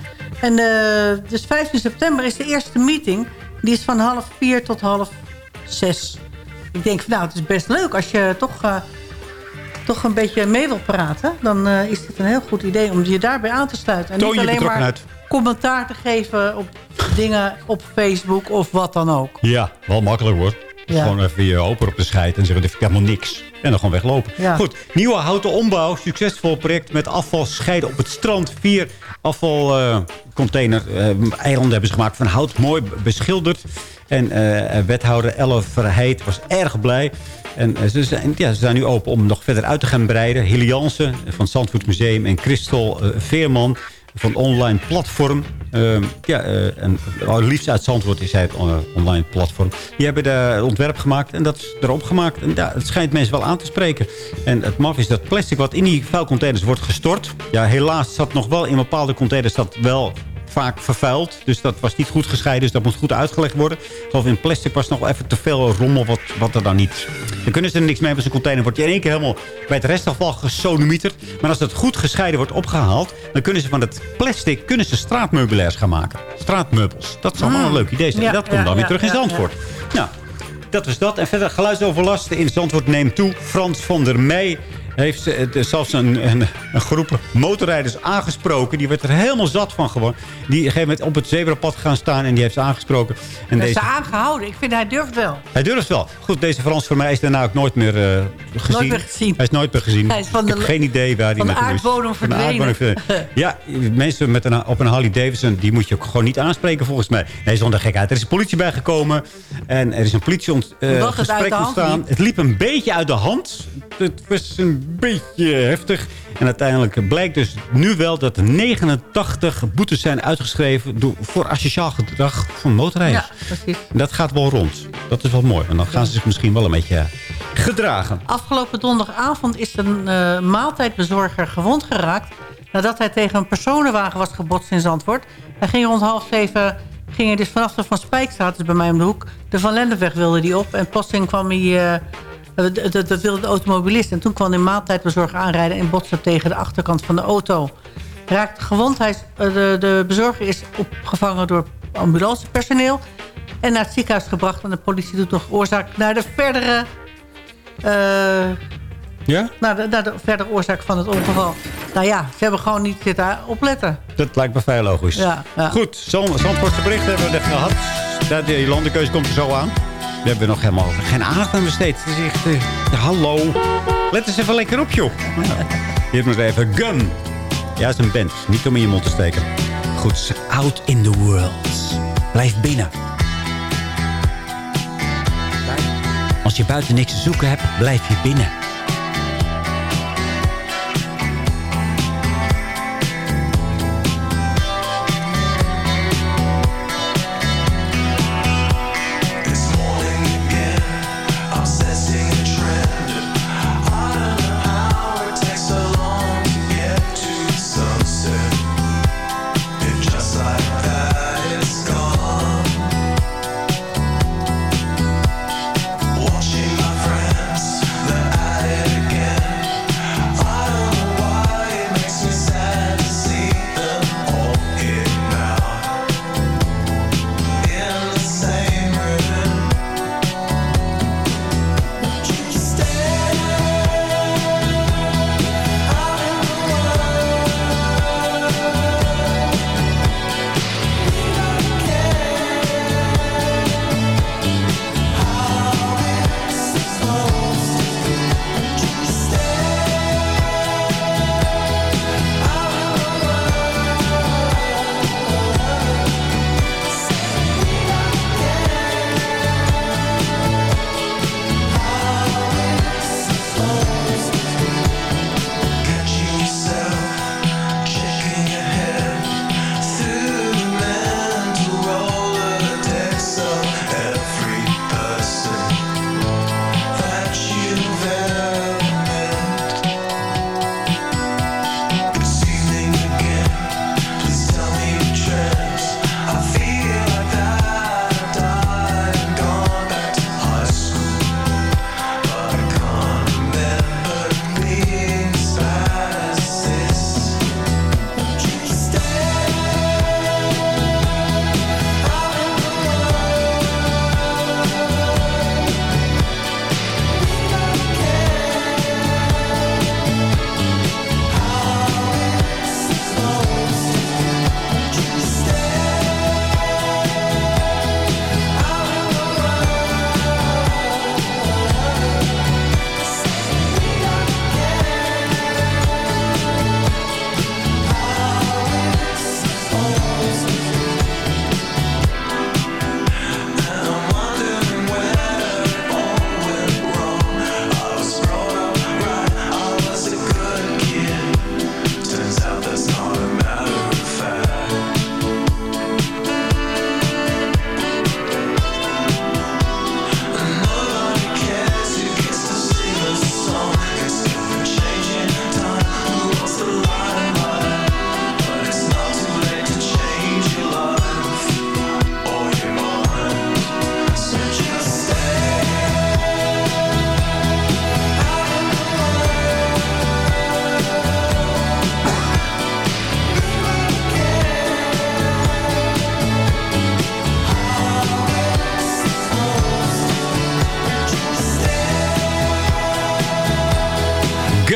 En eh, dus 15 september is de eerste meeting. Die is van half vier tot half zes. Ik denk, van, nou, het is best leuk als je toch, eh, toch een beetje mee wil praten. Dan eh, is het een heel goed idee om je daarbij aan te sluiten. En Toon niet je alleen maar commentaar te geven op dingen op Facebook of wat dan ook. Ja, wel makkelijk hoor. Ja. Gewoon even je open op de scheid en zeggen, ik helemaal niks. En dan gewoon weglopen. Ja. Goed, nieuwe houten ombouw. Succesvol project met afval scheiden op het strand. Vier afvalcontainer eilanden hebben ze gemaakt van hout. Mooi beschilderd. En eh, wethouder Elle Verheid was erg blij. En ze, zijn, ja, ze zijn nu open om nog verder uit te gaan breiden. Hilly Jansen van het Zandvoort Museum en Christel Veerman van online platform. Ehm, ja, eh, en oh, liefst uit Zandvoort is hij het eh, online platform. Die hebben het ontwerp gemaakt en dat is erop gemaakt. En ja, het schijnt mensen wel aan te spreken. En het maf is dat plastic wat in die vuilcontainers wordt gestort. Ja, helaas zat nog wel in bepaalde containers dat wel vaak vervuild. Dus dat was niet goed gescheiden. Dus dat moet goed uitgelegd worden. Geloof in plastic was nog wel even te veel rommel wat, wat er dan niet... Dan kunnen ze er niks mee hebben. Zo'n container wordt in één keer helemaal bij het restafval gesodemieterd. Maar als het goed gescheiden wordt opgehaald... dan kunnen ze van het plastic kunnen ze straatmeubilairs gaan maken. Straatmeubels. Dat zou wel een Mm. leuk idee zijn. Ja, dat komt ja, dan weer terug in Zandvoort. Nou, dat was dat. En verder geluidsoverlast in Zandvoort neemt toe. Frans van der Meij heeft zelfs een, een, een groep motorrijders aangesproken. Die werd er helemaal zat van gewoon. Die op een gegeven moment op het zebrapad gaan staan en die heeft ze aangesproken. En Dat deze, ze aangehouden. Ik vind hij durft wel. hij durft wel. Goed, deze Frans van mij is daarna ook nooit meer, eh, gezien. meer gezien. Hij is nooit meer gezien. Hij is van de- geen idee waar hij de met is. aardbodem Van de verdwenen. verdwenen. Ja, mensen met een, op een Harley Davidson, die moet je ook gewoon niet aanspreken volgens mij. Nee, zonder gekheid. Er is een politie bijgekomen en er is een politie ont, eh, gesprek de ontstaan. Het liep een beetje uit de hand. Het was een beetje heftig. En uiteindelijk blijkt dus nu wel dat er 89 boetes zijn uitgeschreven voor asociaal gedrag van motorrijders. Ja, precies. En dat gaat wel rond. Dat is wel mooi. En dan gaan ze zich misschien wel een beetje gedragen. Afgelopen donderdagavond is een eh, maaltijdbezorger gewond geraakt... nadat hij tegen een personenwagen was gebotst in Zandvoort. Hij ging rond half zeven ging hij dus vanaf de Van Spijkstraat, dus bij mij om de hoek... de Van Lennepweg wilde die op. En plotseling kwam hij... eh, dat, dat, dat wilde de automobilist. En toen kwam hij maaltijdbezorger aanrijden... en botste tegen de achterkant van de auto. Raakte gewond. Hij is, eh, de, de bezorger is opgevangen door ambulancepersoneel... en naar het ziekenhuis gebracht. En de politie doet nog oorzaak naar de verdere... eh, Ja? naar de, naar de verdere oorzaak van het ongeval. Nou ja, ze hebben gewoon niet zitten opletten. Dat lijkt me vrij logisch. Ja, ja. Goed, Zand- Zandvoortse bericht hebben we net gehad. Dat, die landenkeuze komt er zo aan. Daar hebben we nog helemaal geen aandacht aan besteed. Het is eh, hallo. Let eens even lekker op, joh. Hebt nog even Gun. Ja, is een band. Niet om in je mond te steken. Goed, out in the world. Blijf binnen. Als je buiten niks te zoeken hebt, blijf je binnen.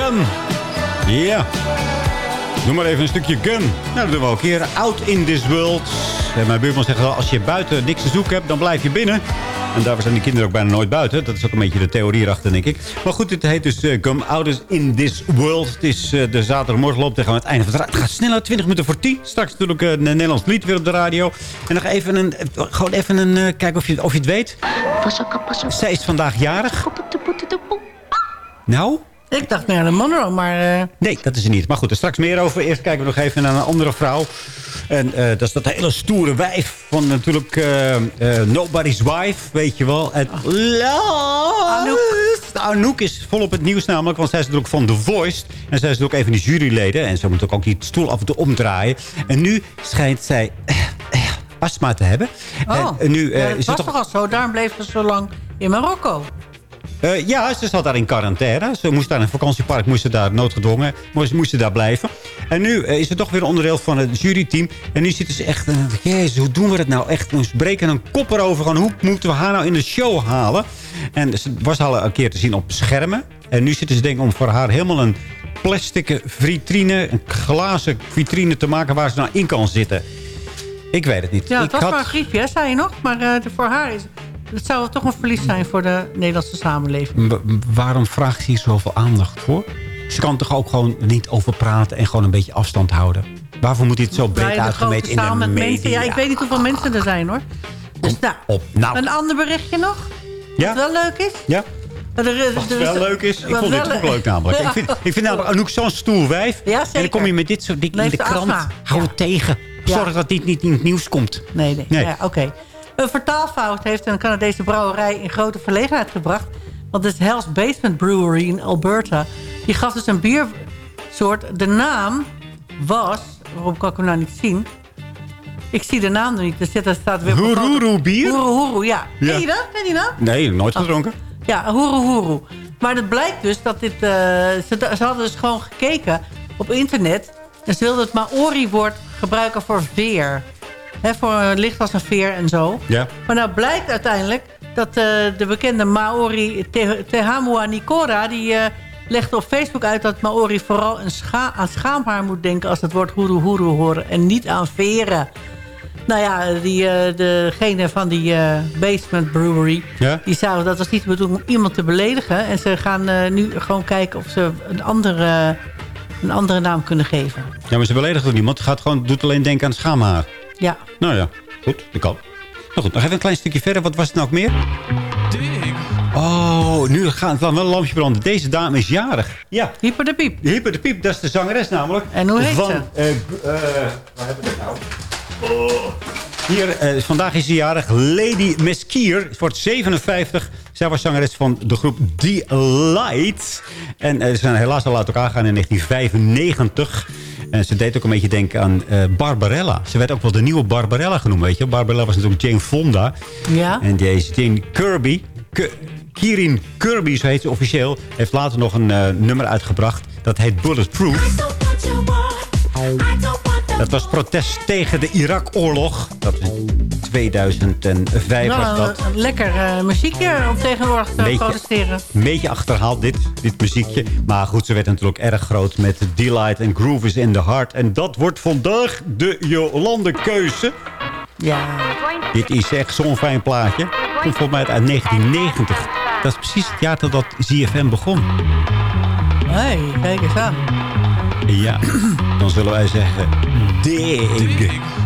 Gun. Ja. Doe maar even een stukje gun. Nou, dat doen we ook hier. Out in this world. En mijn buurman zegt wel, als je buiten niks te zoeken hebt, dan blijf je binnen. En daarvoor zijn die kinderen ook bijna nooit buiten. Dat is ook een beetje de theorie erachter, denk ik. Maar goed, dit heet dus uh, Come Out in This World. Het is eh, de zaterdagmorgen loopt tegen het einde van het ra- Het gaat sneller, 20 minuten voor 10. Straks natuurlijk eh, een Nederlands lied weer op de radio. En nog even een, eh, gewoon even een, eh, kijken of je, of je het weet. Zij is vandaag jarig. Nou? Ik dacht Marilyn Monroe, maar... eh, Nee, dat is er niet. Maar goed, er straks meer over. Eerst kijken we nog even naar een andere vrouw. En eh, dat is dat hele stoere wijf van natuurlijk eh, Nobody's Wife, weet je wel. En Anouk. Anouk is volop het nieuws namelijk, want zij is natuurlijk van The Voice. En zij is natuurlijk een van die juryleden. En ze moet ook, ook die stoel af en toe omdraaien. En nu schijnt zij... astma te hebben. Oh, en nu, ja, is was het toch al zo? Daarom bleef ze zo lang in Marokko. Eh, ja, ze zat daar in quarantaine. Ze moest daar in een vakantiepark, moest ze daar noodgedwongen, moest, moest ze daar blijven. En nu eh, is het toch weer onderdeel van het juryteam. En nu zitten ze echt, uh, jezus, hoe doen we dat nou? Echt, ze breken een kop erover van hoe moeten we haar nou in de show halen? En ze was al een keer te zien op schermen. En nu zitten ze denk ik om voor haar helemaal een plastic vitrine, een glazen vitrine te maken waar ze nou in kan zitten. Ik weet het niet. Ja, het ik was had... maar een griepje, zei je nog. Maar voor haar is het zou toch een verlies zijn voor de Nederlandse samenleving. Waarom vraagt ze hier zoveel aandacht voor? Ze kan toch ook gewoon niet over praten en gewoon een beetje afstand houden? Waarvoor moet dit zo breed uitgemeten in de met media? mensen. Ja, ik weet niet hoeveel mensen er zijn, hoor. Dus nou, Op, nou, een ander berichtje nog. Ja? Wat wel leuk is. ja? Er, er- Wat er is- wel leuk is. Ik vond dit wel- ook leuk namelijk. Ja. Ik vind, ik vind namelijk Anouk zo'n stoel wijf. Ja, En dan kom je met dit soort dingen in de krant. Hou het tegen. Zorg Ja. dat dit niet in het nieuws komt. Nee, nee. Nee. Ja, Oké. Een vertaalfout heeft een Canadese brouwerij in grote verlegenheid gebracht. Want het is Hell's Basement Brewery in Alberta. Die gaf dus een biersoort. De naam was... Waarom kan ik hem nou niet zien? Ik zie de naam er niet. Er, er staat weer... Hoeroeroe bier? Hoeroe, ja. Ja. Ken je dat? Ken je dat? Nee, nooit Oh. gedronken. Ja, hoeroe hoeroe. Maar het blijkt dus dat dit... eh, ze, ze hadden dus gewoon gekeken op internet. En ze wilden het Maori-woord gebruiken voor veer. Hè, voor een licht als een veer en zo. Ja. Maar nou blijkt uiteindelijk dat eh, de bekende Maori Te Tehamua Nikora... die eh, legde op Facebook uit dat Maori vooral een scha aan schaamhaar moet denken... als het woord hoeroe hoeroe horen en niet aan veren. Nou ja, die, eh, degene van die eh, Basement Brewery... Ja? die zouden dat was niet de bedoeling om iemand te beledigen. En ze gaan eh, nu gewoon kijken of ze een andere, een andere naam kunnen geven. Ja, maar ze beledigen toch niemand. Het gaat gewoon, doet alleen denken aan schaamhaar. Ja. Nou ja, goed, dat kan. Nou goed, nog even een klein stukje verder. Wat was het nou ook meer? Oh, nu gaat dan wel een lampje branden. Deze dame is jarig. Ja. Hyper de Piep. Hyper de Piep, dat is de zangeres namelijk. En hoe heet van, ze? eh, eh, waar hebben we het nou? Oh. Hier, eh, vandaag is ze jarig. Lady Meskier, ze wordt 57. Zij was zangeres van de groep Delight. En eh, ze zijn helaas al uit elkaar gegaan in 1995. En ze deed ook een beetje denken aan eh, Barbarella. Ze werd ook wel de nieuwe Barbarella genoemd, weet je. Barbarella was natuurlijk Jane Fonda. Ja. En deze Jane Kirby... K- Kirin Kirby, zo heet ze officieel... heeft later nog een eh, nummer uitgebracht. Dat heet Bulletproof. Dat was protest tegen de Irak-oorlog. Dat is in 2005 was Nou, dat. lekker eh, muziekje om tegenwoordig te Beetje- protesteren. Een beetje achterhaald, dit, dit muziekje. Maar goed, ze werd natuurlijk erg groot met Delight en Groove is in the Heart. En dat wordt vandaag de Jolande-keuze. Ja. Dit is echt zo'n fijn plaatje. Komt volgens mij uit 1990. Dat is precies het jaar dat dat ZFM begon. Hey, kijk eens aan. Ja, dan zullen wij zeggen... Dig.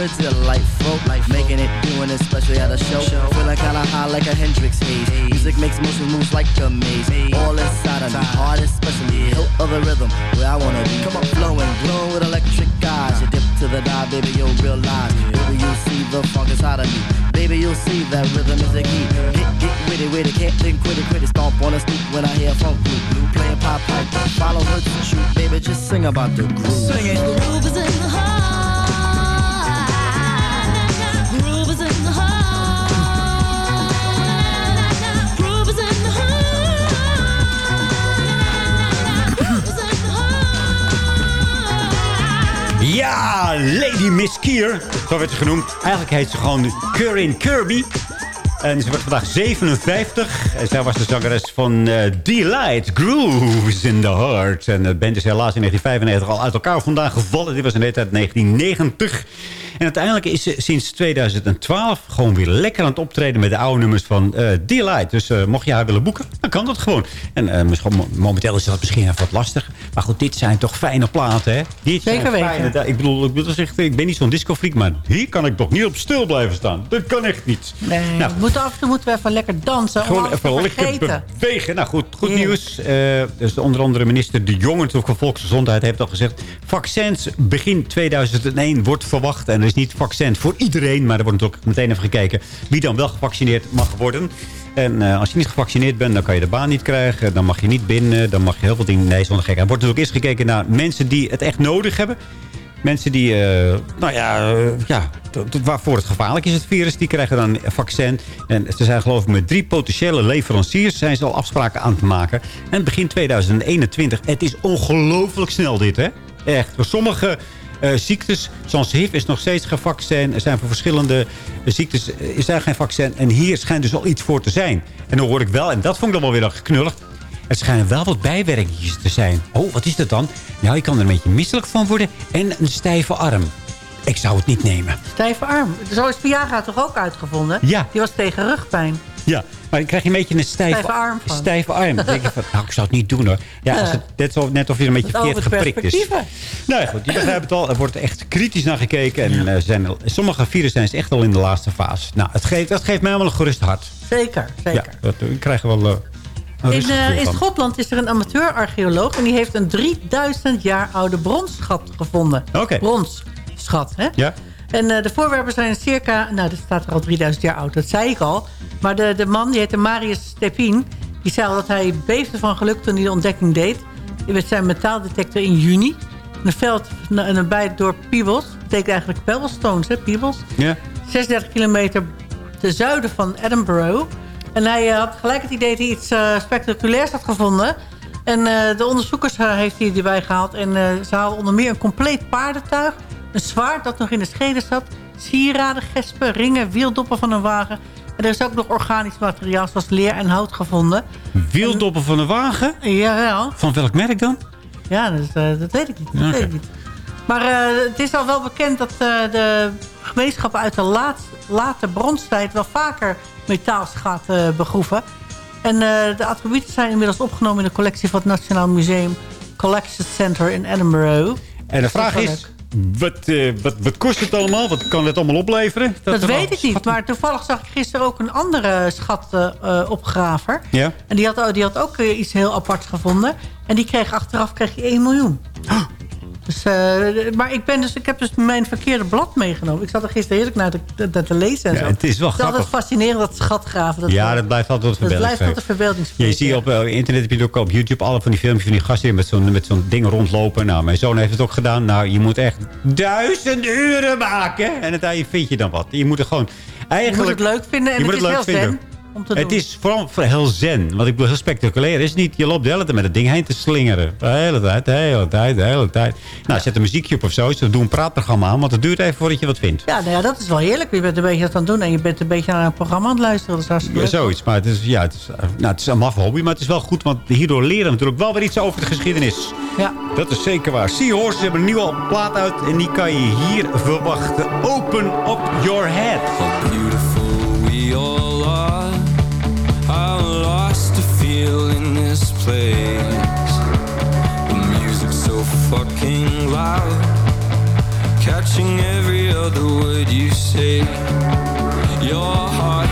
A delightful, delightful. Making it, doing it, especially at a show. Feeling kinda high like a Hendrix haze. Music makes motion moves like a maze. All inside of me, heart especially. Hilt of the rhythm, where I wanna be. Come on, flowing, glowing with electric eyes. You dip to the dive, baby, you'll realize. Baby, you'll see the funk inside of me. Baby, you'll see that rhythm is the key. Get, get witty, witty, can't think, quit it, quit it. Stomp on the stoop when I hear funk blue. Blue playing pop pipe, follow her to shoot. Baby, just sing about the groove. Sing it. Groove is in the heart. Lady Miss Kier. Zo werd ze genoemd. Eigenlijk heet ze gewoon Corinne Kirby. En ze wordt vandaag 57. En zij was de zangeres van eh, Delight. Grooves in the Heart. En de band is helaas in 1995 al uit elkaar vandaan gevallen. Dit was in de tijd 1990. En uiteindelijk is ze sinds 2012 gewoon weer lekker aan het optreden... met de oude nummers van eh Delight. Dus eh, mocht je haar willen boeken, dan kan dat gewoon. En eh, misschien- mo- momenteel is dat misschien even wat lastig. Maar goed, dit zijn toch fijne platen, hè? Dit Zeker weten. fijne- ik bedoel, ik, bedoel echt, ik ben niet zo'n discofreak, maar hier kan ik toch niet op stil blijven staan. Dat kan echt niet. Nee, Nou, we moeten af en toe moeten we even lekker dansen. om gewoon even lekker bewegen. Nou goed, goed Heerlijk. nieuws. Dus onder andere minister De Jonge van Volksgezondheid heeft al gezegd... vaccins begin 2001 wordt verwacht. En er is niet vaccin voor iedereen. Maar er wordt natuurlijk meteen even gekeken wie dan wel gevaccineerd mag worden. En eh, als je niet gevaccineerd bent, dan kan je de baan niet krijgen. Dan mag je niet binnen. Dan mag je heel veel dingen... Nee, zonder gek. Er wordt natuurlijk eerst gekeken naar mensen die het echt nodig hebben. Mensen die, eh, nou ja, eh, ja waarvoor het gevaarlijk is, het virus, die krijgen dan een vaccin. En ze zijn geloof ik met drie potentiële leveranciers zijn ze al afspraken aan te maken. En begin 2021, het is ongelooflijk snel dit, hè? Echt, voor sommige eh, ziektes, zoals HIV, is nog steeds geen vaccin. Er zijn voor verschillende eh, ziektes eh, is er geen vaccin. En hier schijnt dus al iets voor te zijn. En dan hoor ik wel, en dat vond ik dan wel weer geknullig... Er schijnen wel wat bijwerkingen te zijn. Oh, wat is dat dan? Nou, je kan er een beetje misselijk van worden. En een stijve arm. Ik zou het niet nemen. Stijve arm. Zo is Viagra toch ook uitgevonden? Ja. Die was tegen rugpijn. Ja, maar dan krijg je een beetje een stijve, Stijve arm van. Stijve arm. Dan denk je van, nou, ik zou het niet doen hoor. Ja, als het, net, zo, net of je een beetje verkeerd geprikt is. Nou ja, goed, je begrijpt het al. Er wordt echt kritisch naar gekeken. En eh, zijn, sommige virussen zijn echt al in de laatste fase. Nou, het geeft, dat geeft mij wel een gerust hart. Zeker, zeker. Ja, dat, we krijgen wel een In, eh, in. Schotland is er een amateur-archeoloog... en die heeft een 3000 jaar oude bronsschat gevonden. Oké. Bronsschat, hè? Ja. En eh, de voorwerpen zijn circa... Nou, dat staat er al 3000 jaar oud, dat zei ik al. Maar de, de man, die heette Marius Stepin... die zei al dat hij beefde van geluk toen hij de ontdekking deed. Met zijn metaaldetector in juni. In een veld na- nabij het dorp Peebles. Dat betekent eigenlijk Pebblestones, hè, Peebles. Ja. 36 kilometer ten zuiden van Edinburgh. En hij eh, had gelijk het idee dat hij iets eh, spectaculairs had gevonden. En de onderzoekers heeft hij erbij gehaald. En ze haalden onder meer een compleet paardentuig. Een zwaard dat nog in de scheden zat. Sieraden, gespen, ringen, wieldoppen van een wagen. En er is ook nog organisch materiaal zoals leer en hout gevonden. Wieldoppen van een wagen? Jawel. Van welk merk dan? Ja, dat, eh, dat weet ik niet. Dat weet ik niet. Maar eh, het is al wel bekend dat eh, de gemeenschappen uit de laat, late bronstijd... wel vaker metaalschaten begroeven. En de attributen zijn inmiddels opgenomen in de collectie van het Nationaal Museum Collection Center in Edinburgh. En de vraag is, wat, eh, wat, wat kost het allemaal? Wat kan het allemaal opleveren? Dat, weet ik niet, maar toevallig zag ik gisteren ook een andere schatopgraver. Ja? en die had, die had ook eh, iets heel aparts gevonden. En die kreeg achteraf kreeg je 1 miljoen. Dus, eh, maar ik, ben dus, ik heb dus mijn verkeerde blad meegenomen. Ik zat er gisteren heerlijk naar te, naar te lezen en Ja, zo. het is wel Het is altijd fascinerend, dat schatgraven. Dat ja, dat blijft altijd dat wat blijft altijd verbeelding. verbeeldingsvrij. Je ziet op eh, internet heb je ook op YouTube alle van die filmpjes van die gasten die met zo'n met zo'n ding rondlopen. Nou, mijn zoon heeft het ook gedaan. Nou, je moet echt duizend uren maken. En uiteindelijk vind je dan wat. Je moet er gewoon Je eigenlijk... moet het leuk vinden en je het moet is het leuk heel vinden. Zen. om te Het doen. is vooral heel zen. Want ik bedoel, heel spectaculair. Het is niet, je loopt de hele tijd met het ding heen te slingeren. De hele tijd, de hele tijd, de hele tijd. Nou, zet een muziekje op of zo. Zo doe een praatprogramma aan. Want het duurt even voordat je wat vindt. Ja, nou ja, dat is wel heerlijk. Je bent een beetje wat aan het doen en je bent een beetje naar een programma aan het luisteren. Dat is hartstikke Ja, leuk. zoiets. Maar het is, ja, het is, eh, nou, het is een maf hobby, maar het is wel goed. Want hierdoor leren we natuurlijk wel weer iets over de geschiedenis. Ja. Dat is zeker waar. Seahorses hebben een nieuwe plaat uit. En die kan je hier verwachten. Open up your head. The music's so fucking loud. Catching every other word you say. Your heart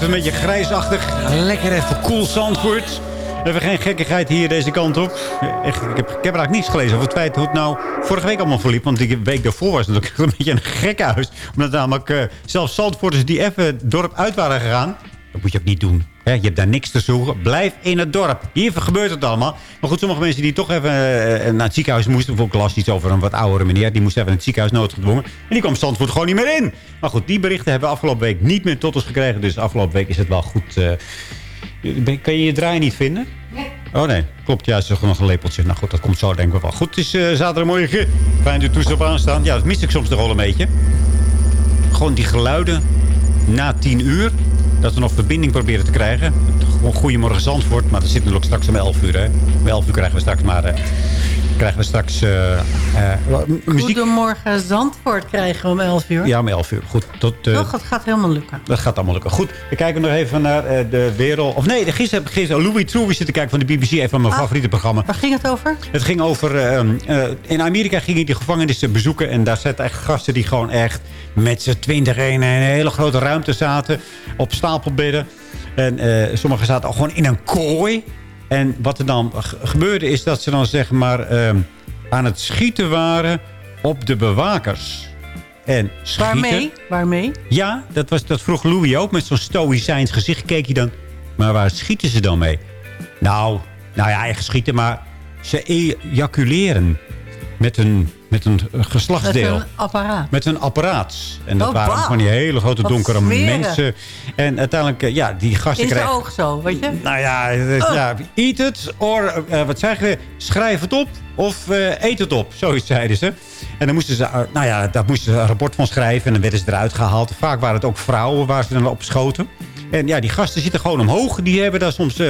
Een beetje grijsachtig. Lekker even cool Zandvoort. Even geen gekkigheid hier deze kant op. Echt, ik, heb, ik heb eigenlijk niets gelezen over het feit hoe het nou vorige week allemaal verliep. Want die week daarvoor was het natuurlijk een beetje een gekhuis. Omdat namelijk eh, zelfs Zandvoorters die even het dorp uit waren gegaan... Dat moet je ook niet doen. Je hebt daar niks te zoeken. Blijf in het dorp. Hier gebeurt het allemaal. Maar goed, sommige mensen die toch even eh, naar het ziekenhuis moesten. Bijvoorbeeld las iets over een wat oudere meneer. Die moest even in het ziekenhuis noodgedwongen. En die kwam Zandvoort gewoon niet meer in. Maar goed, die berichten hebben we afgelopen week niet meer tot ons gekregen. Dus afgelopen week is het wel goed. eh, ben- kan je je draai niet vinden? Oh nee, klopt. Ja, is nog een lepeltje. Nou goed, dat komt zo denk ik wel. Goed, het is eh, zaterdagmorgen. Fijn dat toestel op aanstaan. Ja, dat mis ik soms nog wel een beetje. Gewoon die geluiden na tien uur. Dat we nog verbinding proberen te krijgen. Goedemorgen Zandvoort. Maar dat zit natuurlijk straks om 11 uur. Hè. Om 11 uur krijgen we straks maar... krijgen we straks eh, eh, muziek. Goedemorgen Zandvoort krijgen we om 11 uur. Ja, om 11 uur. Goed, tot, eh, Toch, het gaat helemaal lukken. dat gaat allemaal lukken. Goed, we kijken nog even naar de wereld... Of nee, gisteren heb ik gisteren Louis True zitten kijken van de BBC. Een van mijn Ah. favoriete programma. Waar ging het over? Het ging over... eh, eh, in Amerika ging hij die gevangenissen bezoeken. En daar zaten echt gasten die gewoon echt met z'n twintig in een hele grote ruimte zaten. Op stapelbedden. En sommigen zaten al gewoon in een kooi. En wat er dan gebeurde is dat ze dan zeg maar ehm, aan het schieten waren op de bewakers. En schieten... Waarmee? Waarmee? Ja, dat, was, dat vroeg Louis ook. Met zo'n stoïcijns gezicht keek hij dan. Maar waar schieten ze dan mee? Nou, nou ja, echt schieten, maar ze ejaculeren met een, met een Dat geslachtsdeel. is een apparaat. Met een apparaat. En dat Oh, waren bah. van die hele grote donkere mensen. En uiteindelijk, eh, ja, die gasten In zijn krijgen... oog zo, weet je? Nou ja, is- Oh. ja eat het, or, eh, wat zeggen we? Schrijf het op of eh, eet het op. Zoiets zeiden ze. En dan moesten ze, eh, nou ja, daar moesten ze een rapport van schrijven. En dan werden ze eruit gehaald. Vaak waren het ook vrouwen waar ze dan op schoten. En ja, die gasten zitten gewoon omhoog. Die hebben daar soms, eh,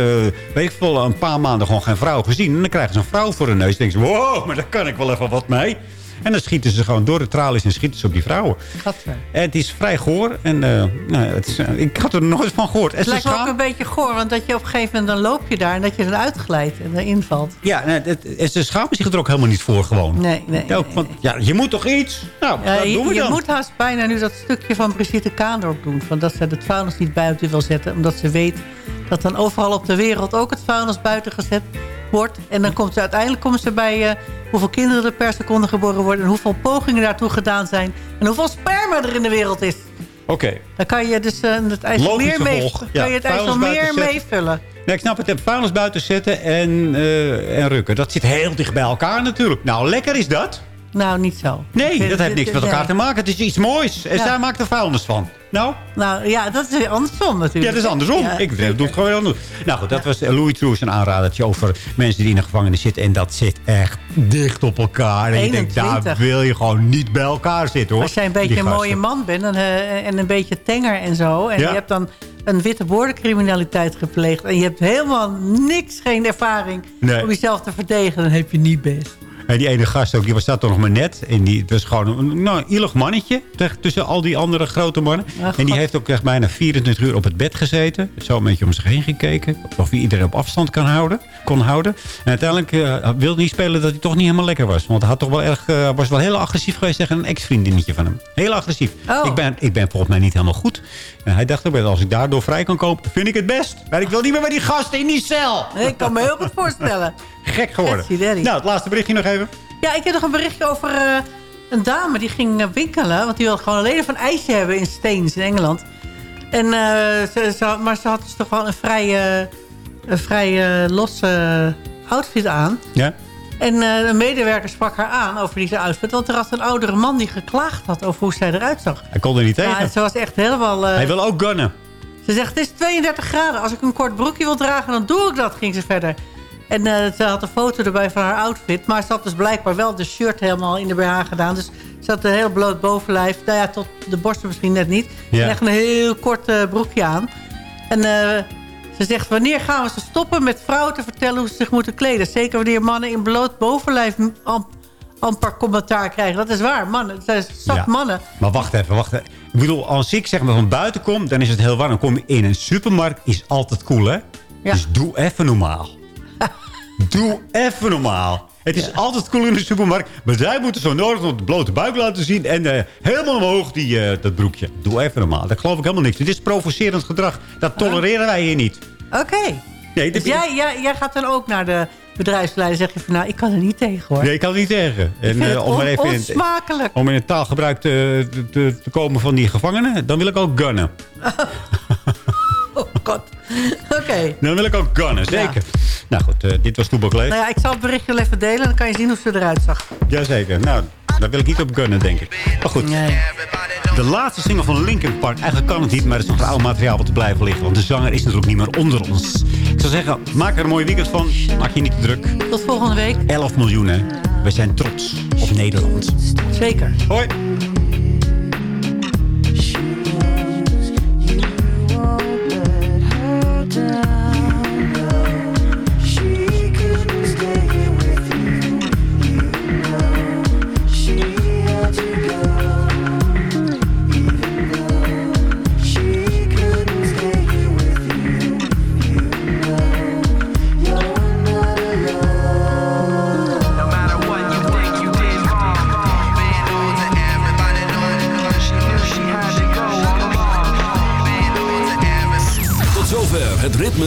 weet ik veel, een paar maanden gewoon geen vrouw gezien. En dan krijgen ze een vrouw voor hun neus. Dan denken ze, wow, maar daar kan ik wel even wat mee. En dan schieten ze gewoon door de tralies en schieten ze op die vrouwen. Gadver. En het is vrij goor. En eh, nou, het is, eh, ik had er nooit van gehoord. Het lijkt ook een beetje goor, want dat je op een gegeven moment dan loop je daar en dat je eruit glijdt en erin valt. Ja, het, en ze schamen zich er ook helemaal niet voor gewoon. Nee, nee. Ja, want, ja, je moet toch iets? Nou, Ja, dat je, doen we je dan. moet haast bijna nu dat stukje van Brigitte Kaan erop doen. Van dat ze het vuilnis niet buiten wil zetten. Omdat ze weet dat dan overal op de wereld ook het vuilnis buiten gezet wordt. En dan komt ze uiteindelijk komen ze bij eh, hoeveel kinderen er per seconde geboren worden. En hoeveel pogingen daartoe gedaan zijn. En hoeveel sperma er in de wereld is. Oké. Dan kan je dus eh, het IJsselmeer Logisch mee, gevolg. kan Ja, je het IJsselmeer meevullen. Nee, ik snap het. Het vuilnis buiten zetten en, eh, en rukken. Dat zit heel dicht bij elkaar natuurlijk. Nou, lekker is dat. Nou, niet zo. Nee, dat heeft niks met elkaar te maken. Het is iets moois. En Ja. zij maakt er vuilnis van. Nou? Nou ja, dat is weer andersom natuurlijk. Ja, dat is andersom. Ja. Ik doe het gewoon anders. Nou goed, dat was eh, Louis Troes een aanradertje over mensen die in de gevangenis zitten. En dat zit echt dicht op elkaar. En je denkt, daar 21. wil je gewoon niet bij elkaar zitten hoor. Als jij een beetje een mooie man bent en, eh, en een beetje tenger en zo... en je hebt dan een witte criminaliteit gepleegd... en je hebt helemaal niks, geen ervaring Nee. om jezelf te verdedigen... dan heb je niet best. En die ene gast ook, die was dat toch nog maar net. En die was gewoon een nou, ielig mannetje tussen al die andere grote mannen. Ach, en die heeft ook echt bijna 24 uur op het bed gezeten. Zo een beetje om zich heen gekeken. Of hij iedereen op afstand kan houden, kon houden. En uiteindelijk eh, wilde hij spelen dat hij toch niet helemaal lekker was. Want hij had toch wel erg, eh, was wel heel agressief geweest tegen een ex-vriendinnetje van hem. Heel agressief. Oh. Ik, ben, ik ben volgens mij niet helemaal goed. En hij dacht ook wel, als ik daardoor vrij kan komen, vind ik het best. Maar ik wil niet meer bij die gasten in die cel. Ik kan me heel goed voorstellen. Gek geworden. Nou, het laatste berichtje nog even. Ja, ik heb nog een berichtje over eh, een dame die ging eh, winkelen. Want die wilde gewoon alleen van ijsje hebben in Steens in Engeland. En, eh, ze, ze, maar ze had dus toch wel een vrij, een vrij losse outfit aan. Ja? En een medewerker sprak haar aan over deze outfit. Want er was een oudere man die geklaagd had over hoe zij eruit zag. Hij kon er niet tegen. Ja, ze was echt helemaal... Hij wil ook gunnen. ze zegt, het is 32 graden. Als ik een kort broekje wil dragen, dan doe ik dat, ging ze verder. En eh, ze had een foto erbij van haar outfit. Maar ze had dus blijkbaar wel de shirt helemaal in de BH gedaan. Dus ze had een heel bloot bovenlijf. Nou ja, tot de borsten misschien net niet. Ja. En echt een heel kort eh, broekje aan. En eh, ze zegt, wanneer gaan we ze stoppen met vrouwen te vertellen hoe ze zich moeten kleden? Zeker wanneer mannen in bloot bovenlijf am- amper commentaar krijgen. Dat is waar, mannen. Het zijn zat Ja. mannen. Maar wacht even, wacht even. Ik bedoel, als ik zeg maar van buiten kom, dan is het heel warm. Dan kom je in een supermarkt, is altijd cool, hè? Ja. Dus doe even normaal. Doe even normaal. Het is altijd cool in de supermarkt. Maar zij moeten zo nodig nog de blote buik laten zien. En eh, helemaal omhoog die, eh, dat broekje. Doe even normaal. Daar geloof ik helemaal niks. Dit is provocerend gedrag. Dat tolereren wij hier niet. Oké. Nee, Dus jij, jij, jij gaat dan ook naar de bedrijfsleider en zeg je van... nou, ik kan er niet tegen, hoor. Nee, ik kan er niet tegen. En, eh, om, on- even in, om in het taalgebruik te, te, te komen van die gevangenen, dan wil ik ook gunnen. Oh god. Oké. Dan wil ik ook gunnen, zeker. Nou goed, eh, dit was Toebak Leef. Nou ja, ik zal het berichtje wel even delen. Dan kan je zien hoe ze eruit zag. Jazeker. Nou, daar wil ik niet op gunnen, denk ik. Maar goed. De laatste single van Linkin Park. Eigenlijk kan het niet, maar het is nog een oud materiaal wat te blijven liggen. Want de zanger is natuurlijk niet meer onder ons. Ik zou zeggen, maak er een mooi weekend van. Maak je niet te druk. Tot volgende week. 11 miljoen, hè. We zijn trots op Nederland. Zeker. Hoi. time.